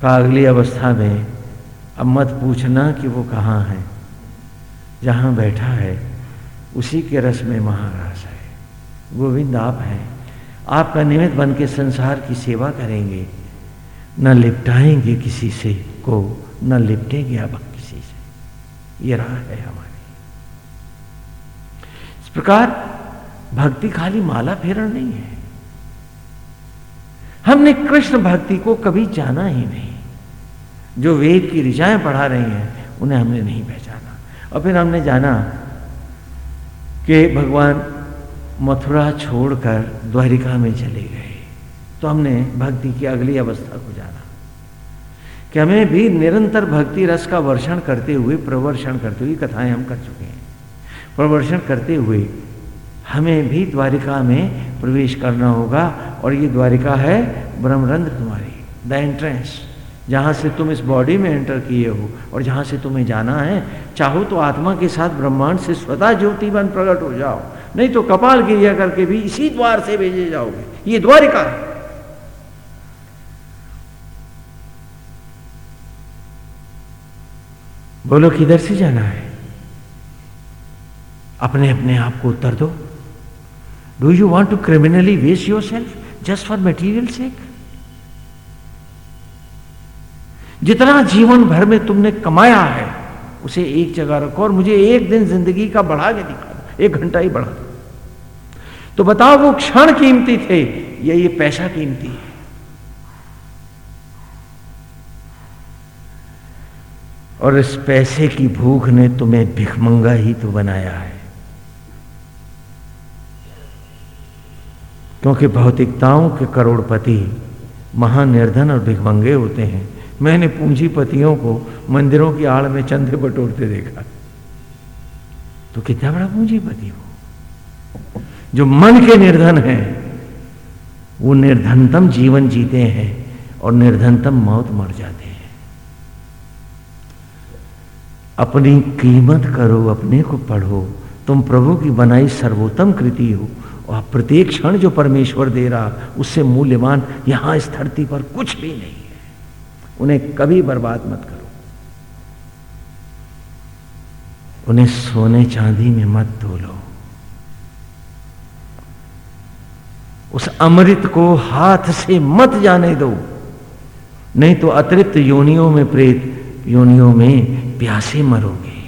का अगली अवस्था में अब मत पूछना कि वो कहाँ है। जहाँ बैठा है, उसी के रस में महारास है। गोविंद आप हैं। आपका निमित्त बन के संसार की सेवा करेंगे। न लिपटाएँगे किसी से को, न लिपटेंगे अब किसी से। ये राह है हमारी। इस प्रकार भक्ति खाली माला फेरण नहीं है। हमने कृष्ण भक्ति को कभी जाना ही नहीं। जो वेद की ऋचाएँ पढ़ा रही हैं, उन्हें हमने नहीं पहचाना। और फिर हमने जाना कि भगवान मथुरा छोड़कर द्वारिका में चले गए। तो हमने भक्ति की अगली अवस्था को कि हमें भी निरंतर भक्ति रस का वर्षण करते हुए प्रवर्षण करते हुए कथाएँ हम कर चुके हैं। प्रवर्षण करते हुए हमें भी द्वारिका में प्रवेश करना होगा और ये द्वारिका है ब्रह्मरंध्र तुम्हारी द एंट्रेंस जहाँ से तुम इस बॉडी में एंटर किए हो और जहाँ से तुम्हें जाना है, चाहो तो आत्मा के साथ ब्रह्मांड से स्वतः ज्योति बन प्रकट हो जाओ, नहीं तो कपाल क्रिया करके भी इसी द्वार से भेजे जाओगे। ये द्वारिका है। बोलो किधर से जाना है। अपने अपने आप को उत्तर दो। Do you want to criminally waste yourself just for material sake जितना जीवन भर में तुमने कमाया है, उसे एक जगह रखो और मुझे एक दिन ज़िंदगी का बढ़ा के दिखा दो। एक घंटा ही बढ़ा दो। तो बताओ वो क्षण कीमती थे या ये पैसा कीमती है? और इस पैसे की भूख ने तुम्हें भिखमंगा ही तो बनाया है। क्योंकि भौतिकताओं के करोड़पति महानिर्धन और भिखमंगे होते हैं, मैंने पूंजीपतियों को मंदिरों की आड़ में चंदे बटोरते देखा। तो कितना बड़ा पूंजीपति हो जो मन के निर्धन है, वो निर्धनतम जीवन जीते हैं और निर्धनतम मौत मर जाते हैं। अपनी कीमत करो, अपने को पढ़ो। तुम प्रभु की बनाई सर्वोत्तम कृति हो। और प्रत्येक क्षण जो परमेश्वर दे रहा, उससे मूल्यवान यहाँ इस धरती पर कुछ भी नहीं है। उन्हें कभी बर्बाद मत करो। उन्हें सोने चांदी में मत धो उस अमृत को हाथ से मत जाने दो। नहीं तो अतिरिक्त योनियों में प्रेत योनियों में प्यासे मरोगे।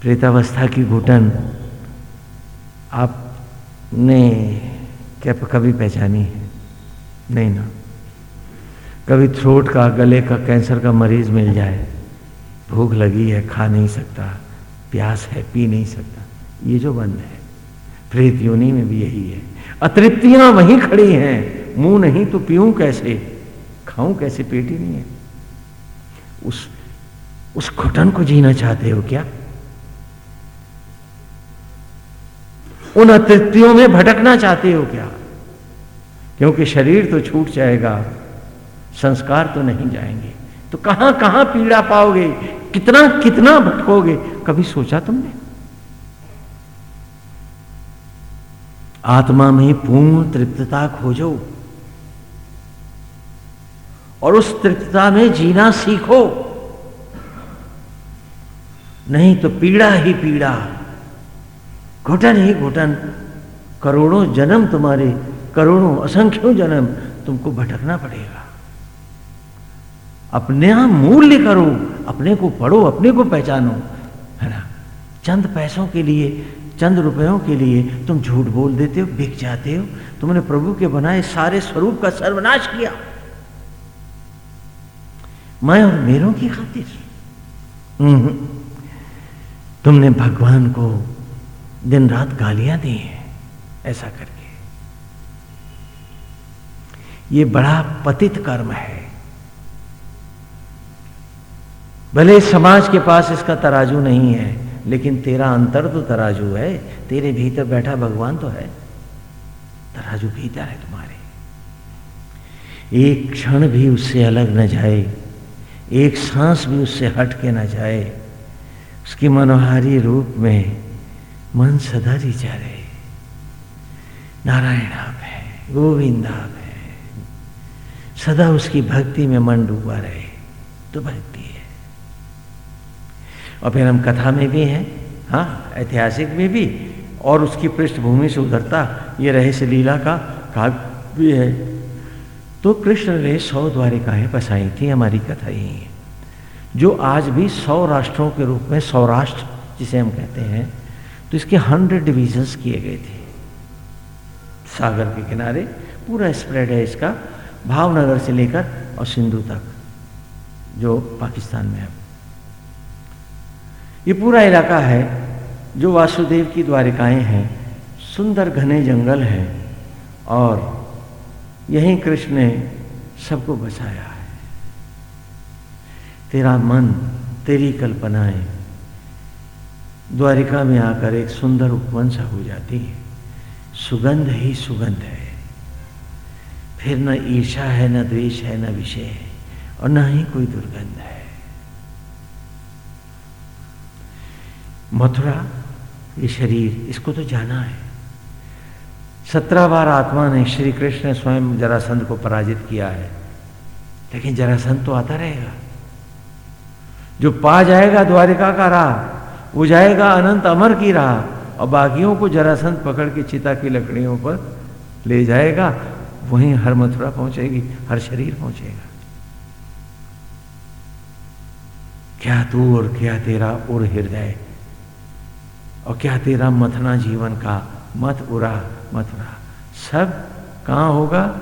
प्रेतावस्था की घुटन आपने क्या कभी पहचानी है? नहीं ना। कभी थ्रोट का, गले का, कैंसर का मरीज़ मिल जाए, भूख लगी है, खा नहीं सकता, प्यास है, पी नहीं सकता, ये जो बंद है। प्रेत योनि में भी यही है। अतृप्तियाँ वहीं खड़ी हैं, मुँह नहीं तो पीऊं कैसे? खाऊं कैसे? पेट ही नहीं है। उस उस घुटन को जीना चाहते हो क्या? उन अतृप्तियों में भटकना चाहते हो क्या? क्योंकि शरीर तो छूट जाएगा, संस्कार तो नहीं जाएँगे। तो कहाँ कहाँ पीड़ा पाओगे? कितना कितना भटकोगे? कभी सोचा तुमने? आत्मा में पूर्ण तृप्तता खोजो। और उस तृप्तता में जीना सीखो। नहीं तो पीड़ा ही पीड़ा। घुटन ही घुटन। करोड़ों जन्म तुम्हारे, करोड़ों असंख्यों जन्म तुमको भटकना पड़ेगा। अपने मूल्य करो, अपने को पढ़ो, अपने को पहचानो, है ना? चंद पैसों के लिए, चंद रुपयों के लिए तुम झूठ बोल देते हो, बिक जाते हो। तुमने प्रभु के बनाए सारे स्वरूप का सर्वनाश किया। मैं और मेरों की खातिर। हम्म। तुमने भगवान को दिन रात गालियाँ दी हैं, ऐसा करके। ये बड़ा पतित कर्म है। भले समाज के पास इसका तराजू नहीं है, लेकिन तेरा अंतर तो तराजू है। तेरे भीतर बैठा भगवान तो है। तराजू भीतर है तुम्हारे। एक क्षण भी उससे अलग न जाए। एक सांस भी उससे हट के न जाए। उसकी मनोहारी रूप में मन सदा रिचा रहे। नारायण आप है, गोविंद आप है। सदा उसकी भक्ति में मन डूबा रहे तो भक्ति है। और फिर हम कथा में भी हैं हाँ ऐतिहासिक में भी, और उसकी पृष्ठभूमि से उधरता ये रहस्य लीला का काव्य भी है। तो कृष्ण ने सौ द्वारिकाएँ बसाई थी, हमारी कथा यही है। जो आज भी सौ राष्ट्रों के रूप में सौराष्ट्र जिसे हम कहते हैं तो इसके हंड्रेड डिविजन्स किए गए थे। सागर के किनारे पूरा स्प्रेड है इसका, भावनगर से लेकर और सिंधु तक, जो पाकिस्तान में है। ये पूरा इलाका है, जो वासुदेव की द्वारिकाएँ हैं, सुंदर घने जंगल हैं और यहीं कृष्ण ने सबको बचाया है। तेरा मन, तेरी कल्पनाएँ द्वारिका में आकर एक सुंदर उपवंश हो जाती है। सुगंध ही सुगंध है। फिर न ईर्षा है, न द्वेष है, न विषय है और न ही कोई दुर्गंध है। मथुरा, ये शरीर, इसको तो जाना है। सत्रह बार आत्मा ने श्री कृष्ण ने स्वयं जरासंध को पराजित किया है। लेकिन जरासंध तो आता रहेगा। जो पा जाएगा द्वारिका का राह, वो जाएगा अनंत अमर की राह, और बाकियों को जरासंध पकड़ के चिता की लकड़ियों पर ले जाएगा, वहीं हर मथुरा पहुंचेगी, हर शरीर पहुंचेगा। क्या तू और क्या तेरा उड़ हृदय, और क्या तेरा मथना जीवन का मत उड़ा मथुरा सब कहाँ होगा?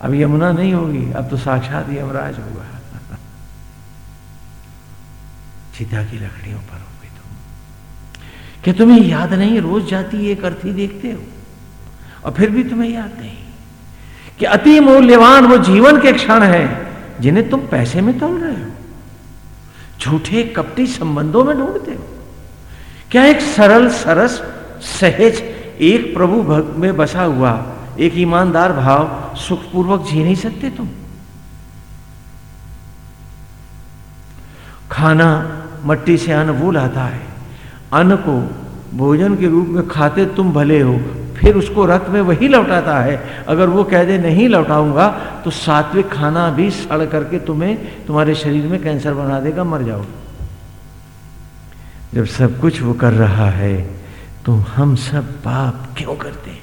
अब यमुना नहीं होगी, अब तो साक्षात यमराज होगा। (laughs) चिता की लकड़ियों पर हो गई तुम। क्या तुम्हें याद नहीं, रोज जाती एक अर्थी देखते हो? और फिर भी तुम्हें याद नहीं कि अति मूल्यवान वो जीवन के क्षण है, जिन्हें तुम पैसे में तोल रहे हो। झूठे कपटी संबंधों में ढूंढते हो। क्या एक सरल, सरस, सहज एक प्रभु भक्त में बसा हुआ, एक ईमानदार भाव, सुखपूर्वक जी नहीं सकते तुम। खाना मट्टी से अन्न वो लाता है। अन्न को भोजन के रूप में खाते तुम भले हो, फिर उसको रक्त में वही लौटाता है। अगर वो कह दे, नहीं लौटाऊँगा तो सात्विक खाना भी सड़ करके तुम्हें, तुम्हारे शरीर में कैंसर बना देगा, मर जाओ जब सब कुछ वो कर रहा है तो हम सब पाप क्यों करते हैं?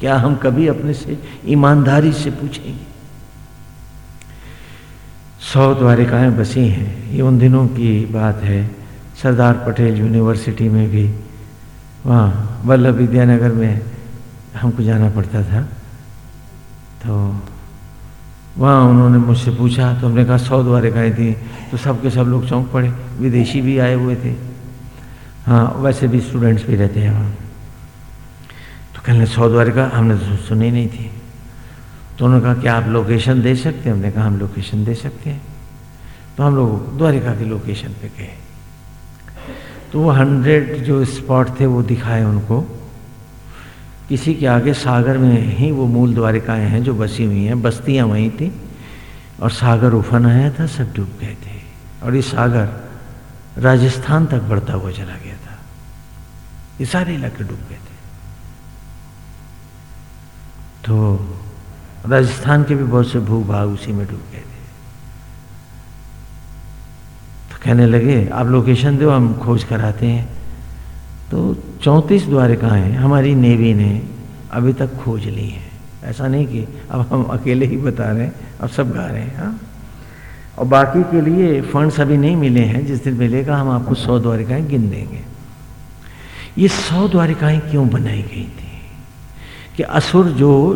क्या हम कभी अपने से ईमानदारी से पूछेंगे? सौ द्वारिकाएँ बसी हैं। ये उन दिनों की बात है। सरदार पटेल यूनिवर्सिटी में भी। वहाँ वल्लभ विद्यानगर में हमको जाना पड़ता था। तो वहाँ उन्होंने मुझसे पूछा तो हमने कहा, सौ द्वारिकाएँ थी तो सब के सब लोग चौंक पड़े। विदेशी भी आए हुए थे। हाँ वैसे भी स्टूडेंट्स भी रहते हैं वहाँ। तो कहने सौ द्वारिका हमने तो सुनी नहीं थी। तो उन्होंने कहा कि आप लोकेशन दे सकते हैं? हमने कहा, हम लोकेशन दे सकते हैं। तो हम लोग द्वारिका की लोकेशन पे गए। तो वो हंड्रेड जो स्पॉट थे, वो दिखाए उनको। किसी के आगे सागर में ही वो मूल द्वारिकाएँ हैं जो बसी हुई हैं, बस्तियाँ वहीं थी। और सागर उफन आया था, सब डूब गए थे। और ये सागर राजस्थान तक बढ़ता हुआ चला गया था। ये सारे इलाके डूब गए थे। तो राजस्थान के भी बहुत से भू भाग उसी में डूब गए थे। तो कहने लगे, आप लोकेशन दो, हम खोज कराते हैं। तो चौंतीस द्वारिकाएँ हमारी नेवी ने अभी तक खोज ली हैं। ऐसा नहीं कि अब हम अकेले ही बता रहे हैं, अब सब गा रहे हैं हाँ? और बाकी के लिए फंड्स अभी नहीं मिले हैं। जिस दिन मिलेगा, हम आपको सौ द्वारिकाएँ गिन देंगे। ये सौ द्वारिकाएँ क्यों बनाई गई थी? कि असुर जो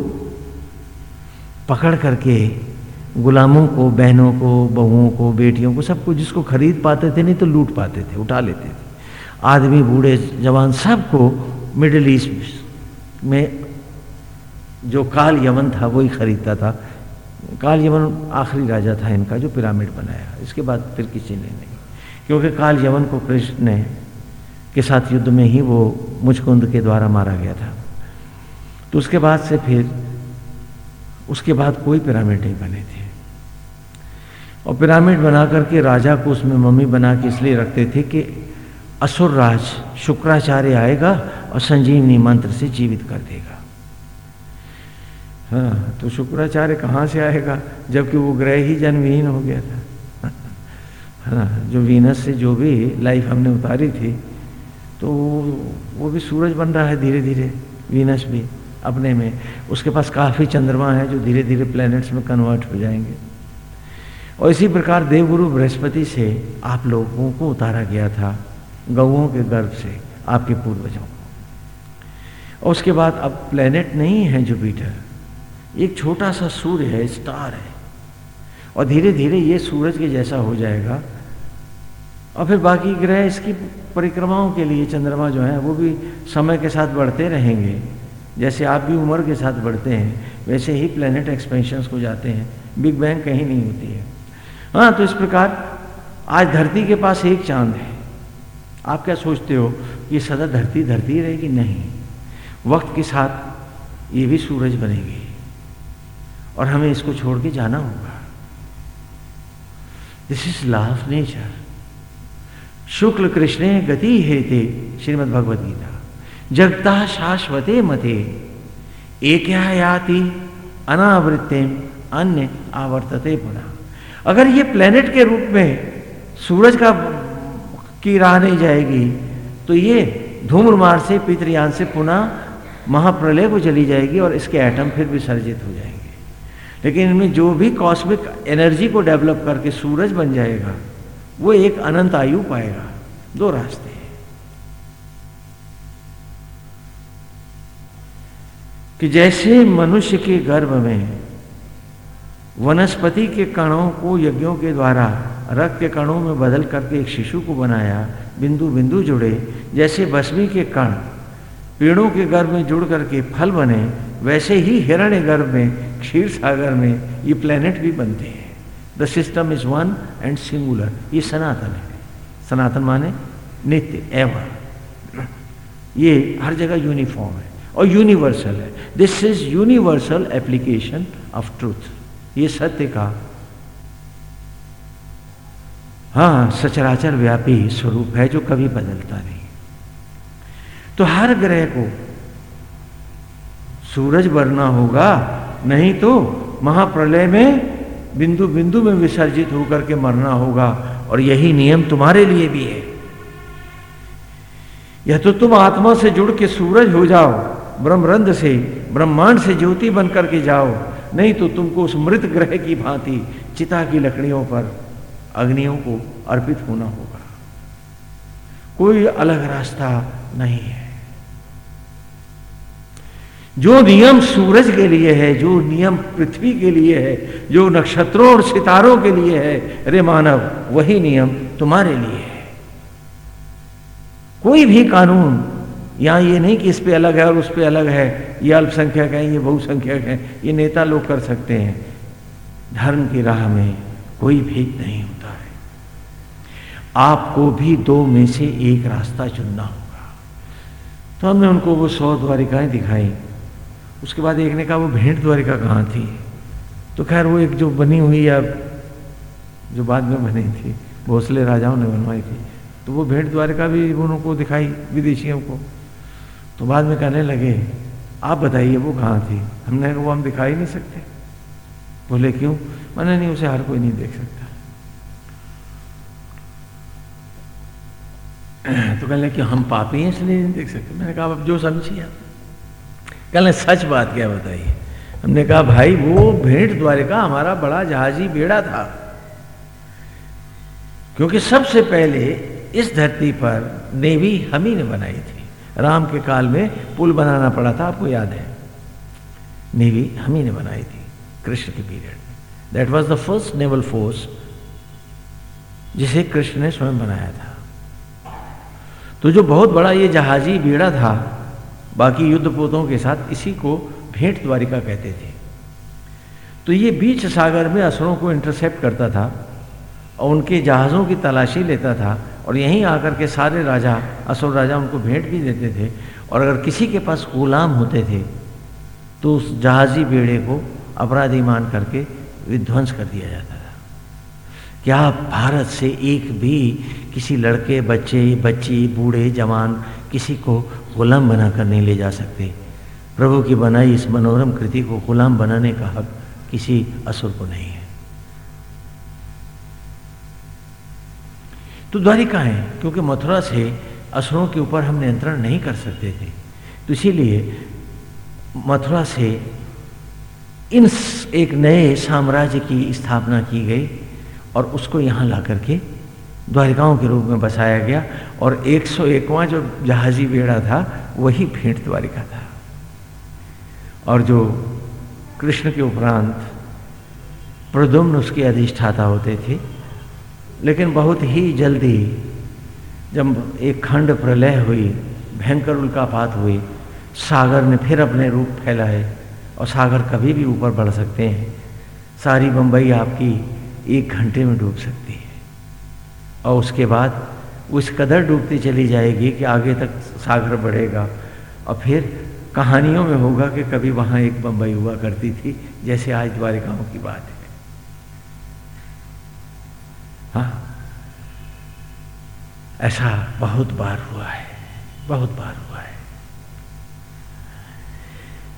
पकड़ करके गुलामों को, बहनों को, बहुओं को, बेटियों को सबको, जिसको खरीद पाते थे, नहीं तो लूट पाते थे, उठा लेते थे। आदमी, बूढ़े, जवान सबको मिडिल ईस्ट में जो काल यमन था, वही खरीदता था। काल यमन आखिरी राजा था इनका जो पिरामिड बनाया। इसके बाद फिर किसी ने नहीं। क्योंकि काल यमन को कृष्ण ने के साथ युद्ध में ही वो मुचकुंद के द्वारा मारा गया था। तो उसके बाद से फिर उसके बाद कोई पिरामिड नहीं बने थे। और पिरामिड बना करके राजा को उसमें मम्मी बना के इसलिए रखते थे कि असुर राज शुक्राचार्य आएगा और संजीवनी मंत्र से जीवित कर देगा। हाँ तो शुक्राचार्य कहाँ से आएगा? जबकि वो ग्रह ही जन्महीन हो गया था। हाँ जो वीनस से जो भी लाइफ हमने उतारी थी तो वो भी सूरज बन रहा है धीरे धीरे वीनस भी अपने में। उसके पास काफ़ी चंद्रमा है जो धीरे धीरे प्लैनेट्स में कन्वर्ट हो जाएँगे। और इसी प्रकार देवगुरु बृहस्पति से आप लोगों को उतारा गया था गौओं के गर्भ से आपके पूर्वजों को। और उसके बाद अब प्लेनेट नहीं है जुपिटर एक छोटा सा सूर्य है, स्टार है। और धीरे धीरे ये सूरज के जैसा हो जाएगा। और फिर बाकी ग्रह इसकी परिक्रमाओं के लिए चंद्रमा जो है, वो भी समय के साथ बढ़ते रहेंगे। जैसे आप भी उम्र के साथ बढ़ते हैं, वैसे ही प्लेनेट एक्सपेंशंस को जाते हैं। बिग बैंग कहीं नहीं होती है। हाँ तो इस प्रकार आज धरती के पास एक चाँद है। आप क्या सोचते हो कि सदा धरती धरती रहेगी? नहीं। वक्त के साथ ये भी सूरज बनेगी। और हमें इसको छोड़ के जाना होगा। This is law of nature शुक्ल कृष्ण गति हेते, श्रीमद भगवद गीता। जगता शाश्वते मते एक याति अनावृत्ते अन्य आवर्तते पुनः। अगर ये प्लेनेट के रूप में सूरज का की राह नहीं जाएगी तो ये धूम्रमार से, पितृयान से पुनः महाप्रलय को चली जाएगी और इसके एटम फिर विसर्जित हो जाएँगे। लेकिन इनमें जो भी कॉस्मिक एनर्जी को डेवलप करके सूरज बन जाएगा, वो एक अनंत आयु पाएगा। दो रास्ते हैं। कि जैसे मनुष्य के गर्भ में वनस्पति के कणों को यज्ञों के द्वारा, रक्त के कणों में बदल करके एक शिशु को बनाया बिंदु बिंदु जुड़े, जैसे भस्मी के कण पेड़ों के गर्भ में जुड़ करके फल बने, वैसे ही हिरण्य गर्भ में क्षीर सागर में ये प्लेनेट भी बनते हैं। The system is one and singular ये सनातन है। सनातन माने नित्य एवर ये हर जगह यूनिफॉर्म है और यूनिवर्सल है। This is universal application of truth ये सत्य का हाँ सचराचर व्यापी स्वरूप है जो कभी बदलता नहीं। तो हर ग्रह को। सूरज बनना होगा, नहीं तो महाप्रलय में बिंदु बिंदु में विसर्जित होकर के मरना होगा, और यही नियम तुम्हारे लिए भी है। या तो तुम आत्मा से जुड़ के सूरज हो जाओ, ब्रह्मरंध से, ब्रह्मांड से ज्योति बनकर के जाओ, नहीं तो तुमको उस मृत ग्रह की भांति चिता की लकड़ियों पर अग्नियों को अर्पित होना होगा। कोई अलग रास्ता नहीं है। जो नियम सूरज के लिए है, जो नियम पृथ्वी के लिए है, जो नक्षत्रों और सितारों के लिए है, अरे मानव, वही नियम तुम्हारे लिए है। कोई भी कानून, यहाँ ये नहीं कि इस पे अलग है और उस पे अलग है, ये अल्पसंख्यक है, ये बहुसंख्यक है, ये नेता लोग कर सकते हैं। धर्म की राह में कोई भेद नहीं होता है। आपको भी दो में से एक रास्ता चुनना होगा। तो हमने उनको वो सौ द्वारिकाएँ दिखाई। उसके बाद एक ने कहा, वो भेंट द्वारिका कहाँ थी? तो खैर, वो एक जो बनी हुई या जो बाद में बनी थी, भोसले राजाओं ने बनवाई थी तो वो भेंट द्वारिका भी उनको दिखाई, विदेशियों को। तो बाद में कहने लगे, आप बताइए, वो कहाँ थी? हमने वो हम दिखाई नहीं सकते। बोले, क्यों? मैंने नहीं, उसे हर कोई नहीं देख सकता। (clears throat) तो कहने कि हम पापी हैं, इसलिए नहीं देख सकते। मैंने कहा अब जो समझिए आप। कहने सच बात क्या बताइए हमने कहा, भाई, वो भेंट द्वारिका हमारा बड़ा जहाजी बेड़ा था। क्योंकि सबसे पहले इस धरती पर नेवी हम ही ने बनाई थी। राम के काल में पुल बनाना पड़ा था, आपको याद है? नेवी हम ही ने बनाई थी, कृष्ण के पीरियड में। That was the first naval force जिसे कृष्ण ने स्वयं बनाया था। तो जो बहुत बड़ा ये जहाजी बेड़ा था बाकी युद्ध पोतों के साथ इसी को भेंट द्वारिका कहते थे। तो ये बीच सागर में असुरों को इंटरसेप्ट करता था और उनके जहाज़ों की तलाशी लेता था और यहीं आकर के सारे राजा, असुर राजा उनको भेंट भी देते थे और अगर किसी के पास गुलाम होते थे तो उस जहाज़ी बेड़े को अपराधी मान करके विध्वंस कर दिया जाता था। क्या भारत से एक भी किसी लड़के, बच्चे, बच्ची, बूढ़े, जवान किसी को गुलाम बनाकर नहीं ले जा सकते। प्रभु की बनाई इस मनोरम कृति को गुलाम बनाने का हक किसी असुर को नहीं है। तो द्वारिका है? क्योंकि मथुरा से असुरों के ऊपर हम नियंत्रण नहीं कर सकते थे। तो इसीलिए मथुरा से इन एक नए साम्राज्य की स्थापना की गई और उसको यहाँ ला करके द्वारिकाओं के रूप में बसाया गया और एक सौ एकवा जो जहाजी बेड़ा था, वही भेंट द्वारिका था। और जो कृष्ण के उपरांत प्रदुम्न उसके अधिष्ठाता होते थे, लेकिन बहुत ही जल्दी जब एक खंड प्रलय हुई, भयंकर उल्कापात हुई, सागर ने फिर अपने रूप फैलाए और सागर कभी भी ऊपर बढ़ सकते हैं। सारी बंबई आपकी एक घंटे में डूब सकती है। और उसके बाद उस कदर डूबती चली जाएगी कि आगे तक सागर बढ़ेगा। और फिर कहानियों में होगा कि कभी वहाँ एक बंबई हुआ करती थी, जैसे आज द्वारिकाओं की बात है। हाँ ऐसा बहुत बार हुआ है, बहुत बार हुआ है।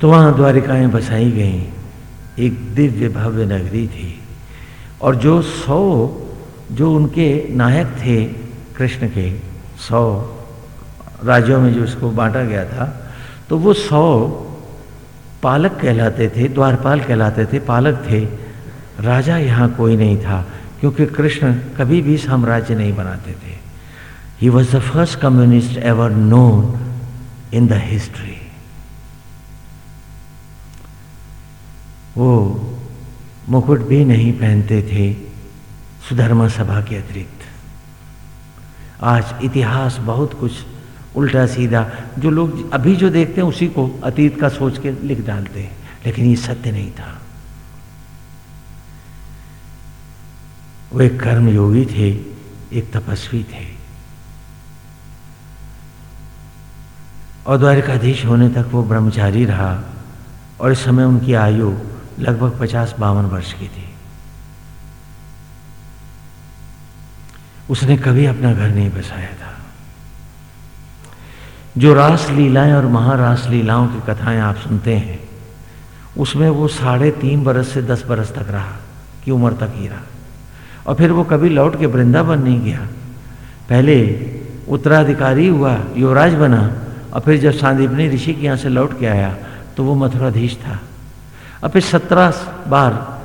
तो वहाँ द्वारिकाएँ बसाई गई। एक दिव्य भव्य नगरी थी। और जो सौ जो उनके नायक थे कृष्ण के, सौ राज्यों में जो इसको बांटा गया था तो वो सौ पालक कहलाते थे, द्वारपाल कहलाते थे, पालक थे। राजा यहाँ कोई नहीं था, क्योंकि कृष्ण कभी भी साम्राज्य नहीं बनाते थे। He was the first communist ever known in the history वो मुकुट भी नहीं पहनते थे। सुधर्मा सभा के अतिरिक्त। आज इतिहास बहुत कुछ उल्टा सीधा, जो लोग अभी जो देखते हैं उसी को अतीत का सोच के लिख डालते हैं, लेकिन ये सत्य नहीं था। वो एक कर्म योगी थे, एक तपस्वी थे। और द्वारिकाधीश होने तक वो ब्रह्मचारी रहा, और इस समय उनकी आयु लगभग पचास बावन वर्ष की थी। उसने कभी अपना घर नहीं बसाया था। जो रास लीलाएँ और महारास लीलाओं की कथाएँ आप सुनते हैं, उसमें वो साढ़े तीन बरस से दस बरस तक रहा, की उम्र तक ही रहा। और फिर वो कभी लौट के वृंदावन नहीं गया। पहले उत्तराधिकारी हुआ, युवराज बना, और फिर जब सांदीपनी ऋषि के यहाँ से लौट के आया तो वो मथुराधीश था। और फिर सत्रह बार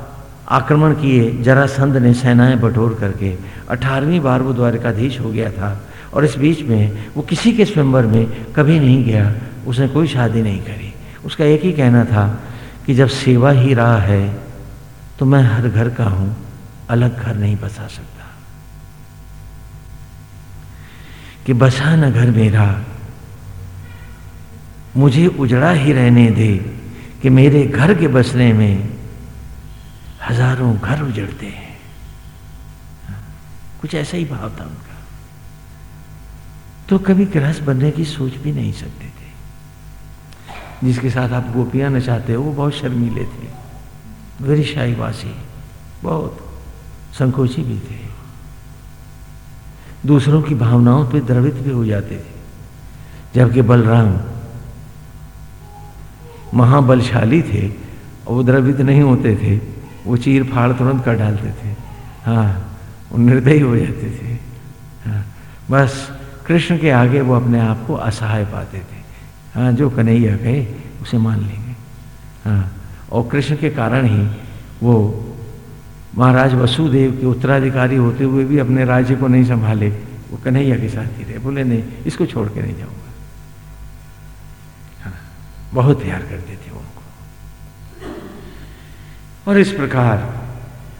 आक्रमण किए जरासंध ने सेनाएँ बटोर करके अठारहवीं बार वो द्वारिकाधीश हो गया था और इस बीच में वो किसी के स्वयंवर में कभी नहीं गया, उसने कोई शादी नहीं करी। उसका एक ही कहना था कि जब सेवा ही रहा है तो मैं हर घर का हूँ, अलग घर नहीं बसा सकता। कि बसा न घर मेरा, मुझे उजड़ा ही रहने दे कि मेरे घर के बसने में हज़ारों घर उजड़ते हैं। कुछ ऐसा ही भाव था उनका। तो कभी गृहस्थ बनने की सोच भी नहीं सकते थे। जिसके साथ आप गोपियाँ नचाते हो, वो बहुत शर्मीले थे। वेरी शाहीवासी बहुत संकोची भी थे। दूसरों की भावनाओं पे द्रवित भी हो जाते थे। जबकि बलराम महाबलशाली थे और वो द्रवित नहीं होते थे। वो चीर फाड़ तुरंत कर डालते थे। हाँ निर्दयी हो जाते थे। हाँ बस कृष्ण के आगे वो अपने आप को असहाय पाते थे। हाँ जो कन्हैया कहे, उसे मान लेंगे। हाँ और कृष्ण के कारण ही वो महाराज वसुदेव के उत्तराधिकारी होते हुए भी अपने राज्य को नहीं संभाले। वो कन्हैया के साथ ही रहे। बोले, नहीं, इसको छोड़ के नहीं जाऊँगा। हाँ बहुत प्यार करते थे और इस प्रकार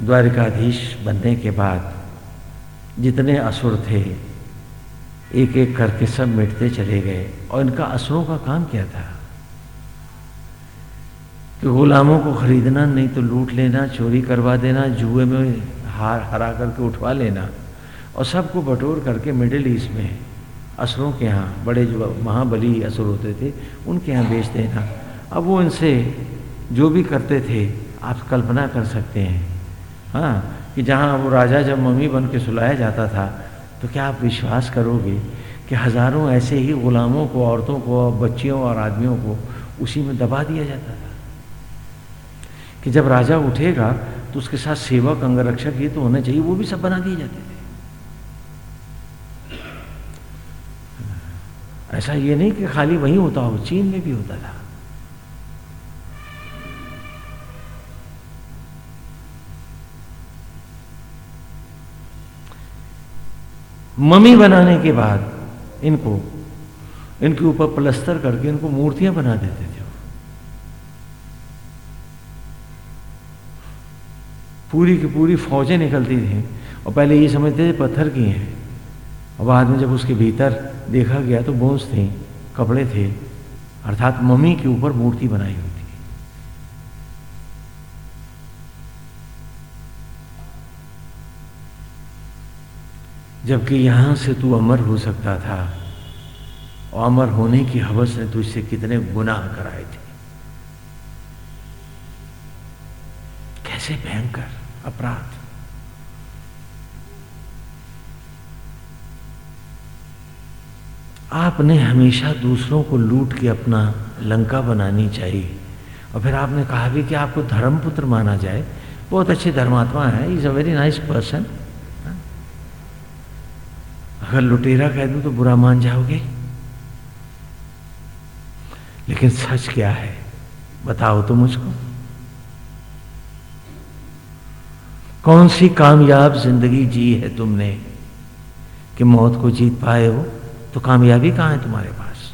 द्वारिकाधीश बनने के बाद जितने असुर थे एक एक करके सब मिटते चले गए और इनका असुरों का काम क्या था? कि गुलामों को खरीदना नहीं तो लूट लेना, चोरी करवा देना, जुए में हार हरा करके उठवा लेना और सबको बटोर करके मिडिल ईस्ट में असुरों के यहाँ बड़े जो महाबली असुर होते थे, उनके यहाँ बेच देना। अब वो इनसे जो भी करते थे आप कल्पना कर सकते हैं। हाँ कि जहाँ वो राजा जब मम्मी बन के सुलाया जाता था तो क्या आप विश्वास करोगे कि हज़ारों ऐसे ही गुलामों को, औरतों को और बच्चियों और आदमियों को उसी में दबा दिया जाता था? कि जब राजा उठेगा तो उसके साथ सेवक, अंगरक्षक, ये तो होने चाहिए, वो भी सब बना दिए जाते थे। ऐसा ये नहीं कि खाली वहीं होता हो, चीन में भी होता था। मम्मी बनाने के बाद इनको, इनके ऊपर प्लस्तर करके इनको मूर्तियाँ बना देते थे। पूरी की पूरी फौजें निकलती थी और पहले ये समझते थे पत्थर की हैं। और बाद में जब उसके भीतर देखा गया तो बोझ थे, कपड़े थे, अर्थात मम्मी के ऊपर मूर्ति बनाई हुई जबकि यहाँ से तू अमर हो सकता था और अमर होने की हवस ने तुझसे कितने गुनाह कराए थे। कैसे भयंकर अपराध। आपने हमेशा दूसरों को लूट के अपना लंका बनानी चाहिए। और फिर आपने कहा भी कि आपको धर्मपुत्र माना जाए। बहुत अच्छे धर्मात्मा है is a very nice person अगर लुटेरा कह दूँ तो बुरा मान जाओगे। लेकिन सच क्या है, बताओ तो मुझको। कौन सी कामयाब ज़िंदगी जी है तुमने कि मौत को जीत पाए हो? तो कामयाबी कहाँ है तुम्हारे पास?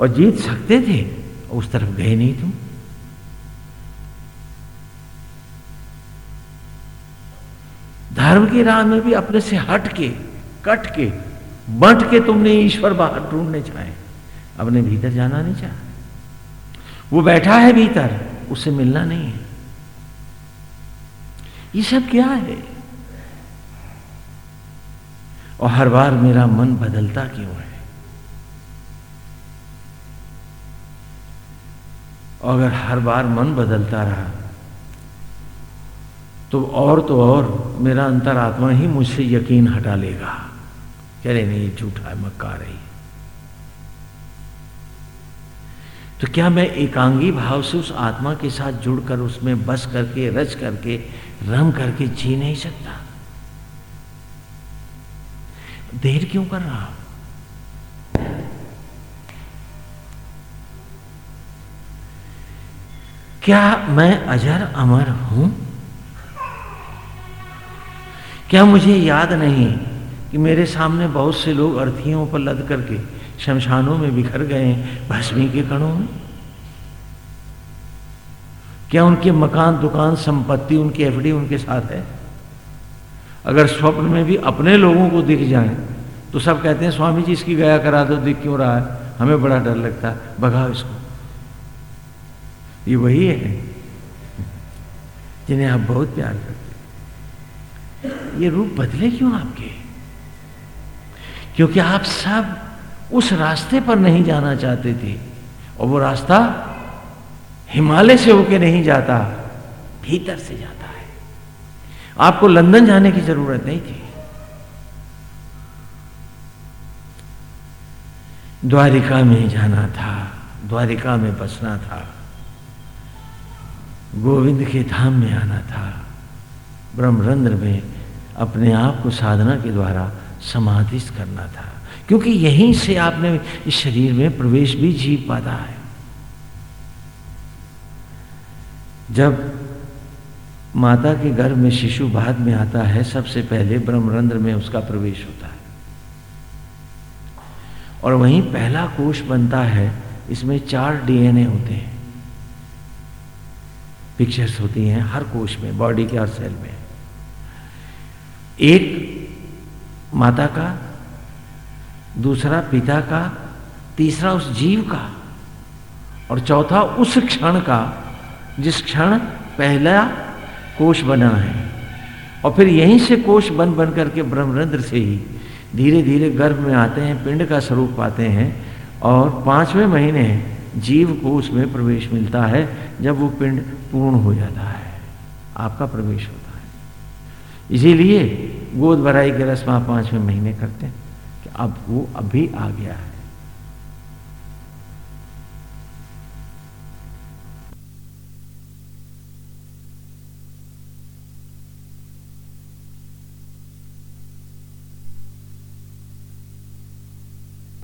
और जीत सकते थे, उस तरफ़ गए नहीं तुम। धर्म की राह में भी अपने से हट के, कट के, बंट के तुमने ईश्वर बाहर ढूँढने चाहे अपने भीतर जाना नहीं चाहे वो बैठा है भीतर, उसे मिलना नहीं है। ये सब क्या है? और हर बार मेरा मन बदलता क्यों है? और अगर हर बार मन बदलता रहा तो और तो और मेरा अंतरात्मा ही मुझसे यकीन हटा लेगा। कह रहे, नहीं झूठा है मक्का रही। तो क्या मैं एकांगी भाव से उस आत्मा के साथ जुड़कर उसमें बस करके, रच करके, रम करके जी नहीं सकता? देर क्यों कर रहा क्या मैं अजर अमर हूँ? क्या मुझे याद नहीं कि मेरे सामने बहुत से लोग अर्थियों पर लद करके शमशानों में बिखर गए भस्मी के कणों में? क्या उनके मकान, दुकान, संपत्ति, उनकी एफडी उनके साथ है? अगर स्वप्न में भी अपने लोगों को दिख जाए तो सब कहते हैं, स्वामी जी, इसकी गया करा दो, दिख क्यों रहा है? हमें बड़ा डर लगता है भगाओ इसको। ये वही है जिन्हें आप बहुत प्यार करते ये रूप बदले क्यों आपके? क्योंकि आप सब उस रास्ते पर नहीं जाना चाहते थे और वो रास्ता हिमालय से होके नहीं जाता, भीतर से जाता है। आपको लंदन जाने की ज़रूरत नहीं थी। द्वारिका में जाना था, द्वारिका में बसना था, गोविंद के धाम में आना था ब्रह्मरंद्र में अपने आप को साधना के द्वारा समाधित करना था। क्योंकि यहीं से आपने इस शरीर में प्रवेश भी जीव पाता है। जब माता के गर्भ में शिशु बाद में आता है, सबसे पहले ब्रह्मरंध्र में उसका प्रवेश होता है। और वहीं पहला कोष बनता है, इसमें चार डीएनए होते हैं। पिक्चर्स होती हैं हर कोष में बॉडी के हर सेल में। एक माता का, दूसरा पिता का, तीसरा उस जीव का, और चौथा उस क्षण का, जिस क्षण पहला कोष बना है। और फिर यहीं से कोष बन बन करके ब्रह्मरंध्र से ही धीरे धीरे गर्भ में आते हैं, पिंड का स्वरूप पाते हैं, और पाँचवें महीने जीव को उसमें प्रवेश मिलता है, जब वो पिंड पूर्ण हो जाता है, आपका प्रवेश होता है। इसीलिए गोद भराई के रस्म आप पाँचवें महीने करते हैं कि अब वो अभी आ गया है।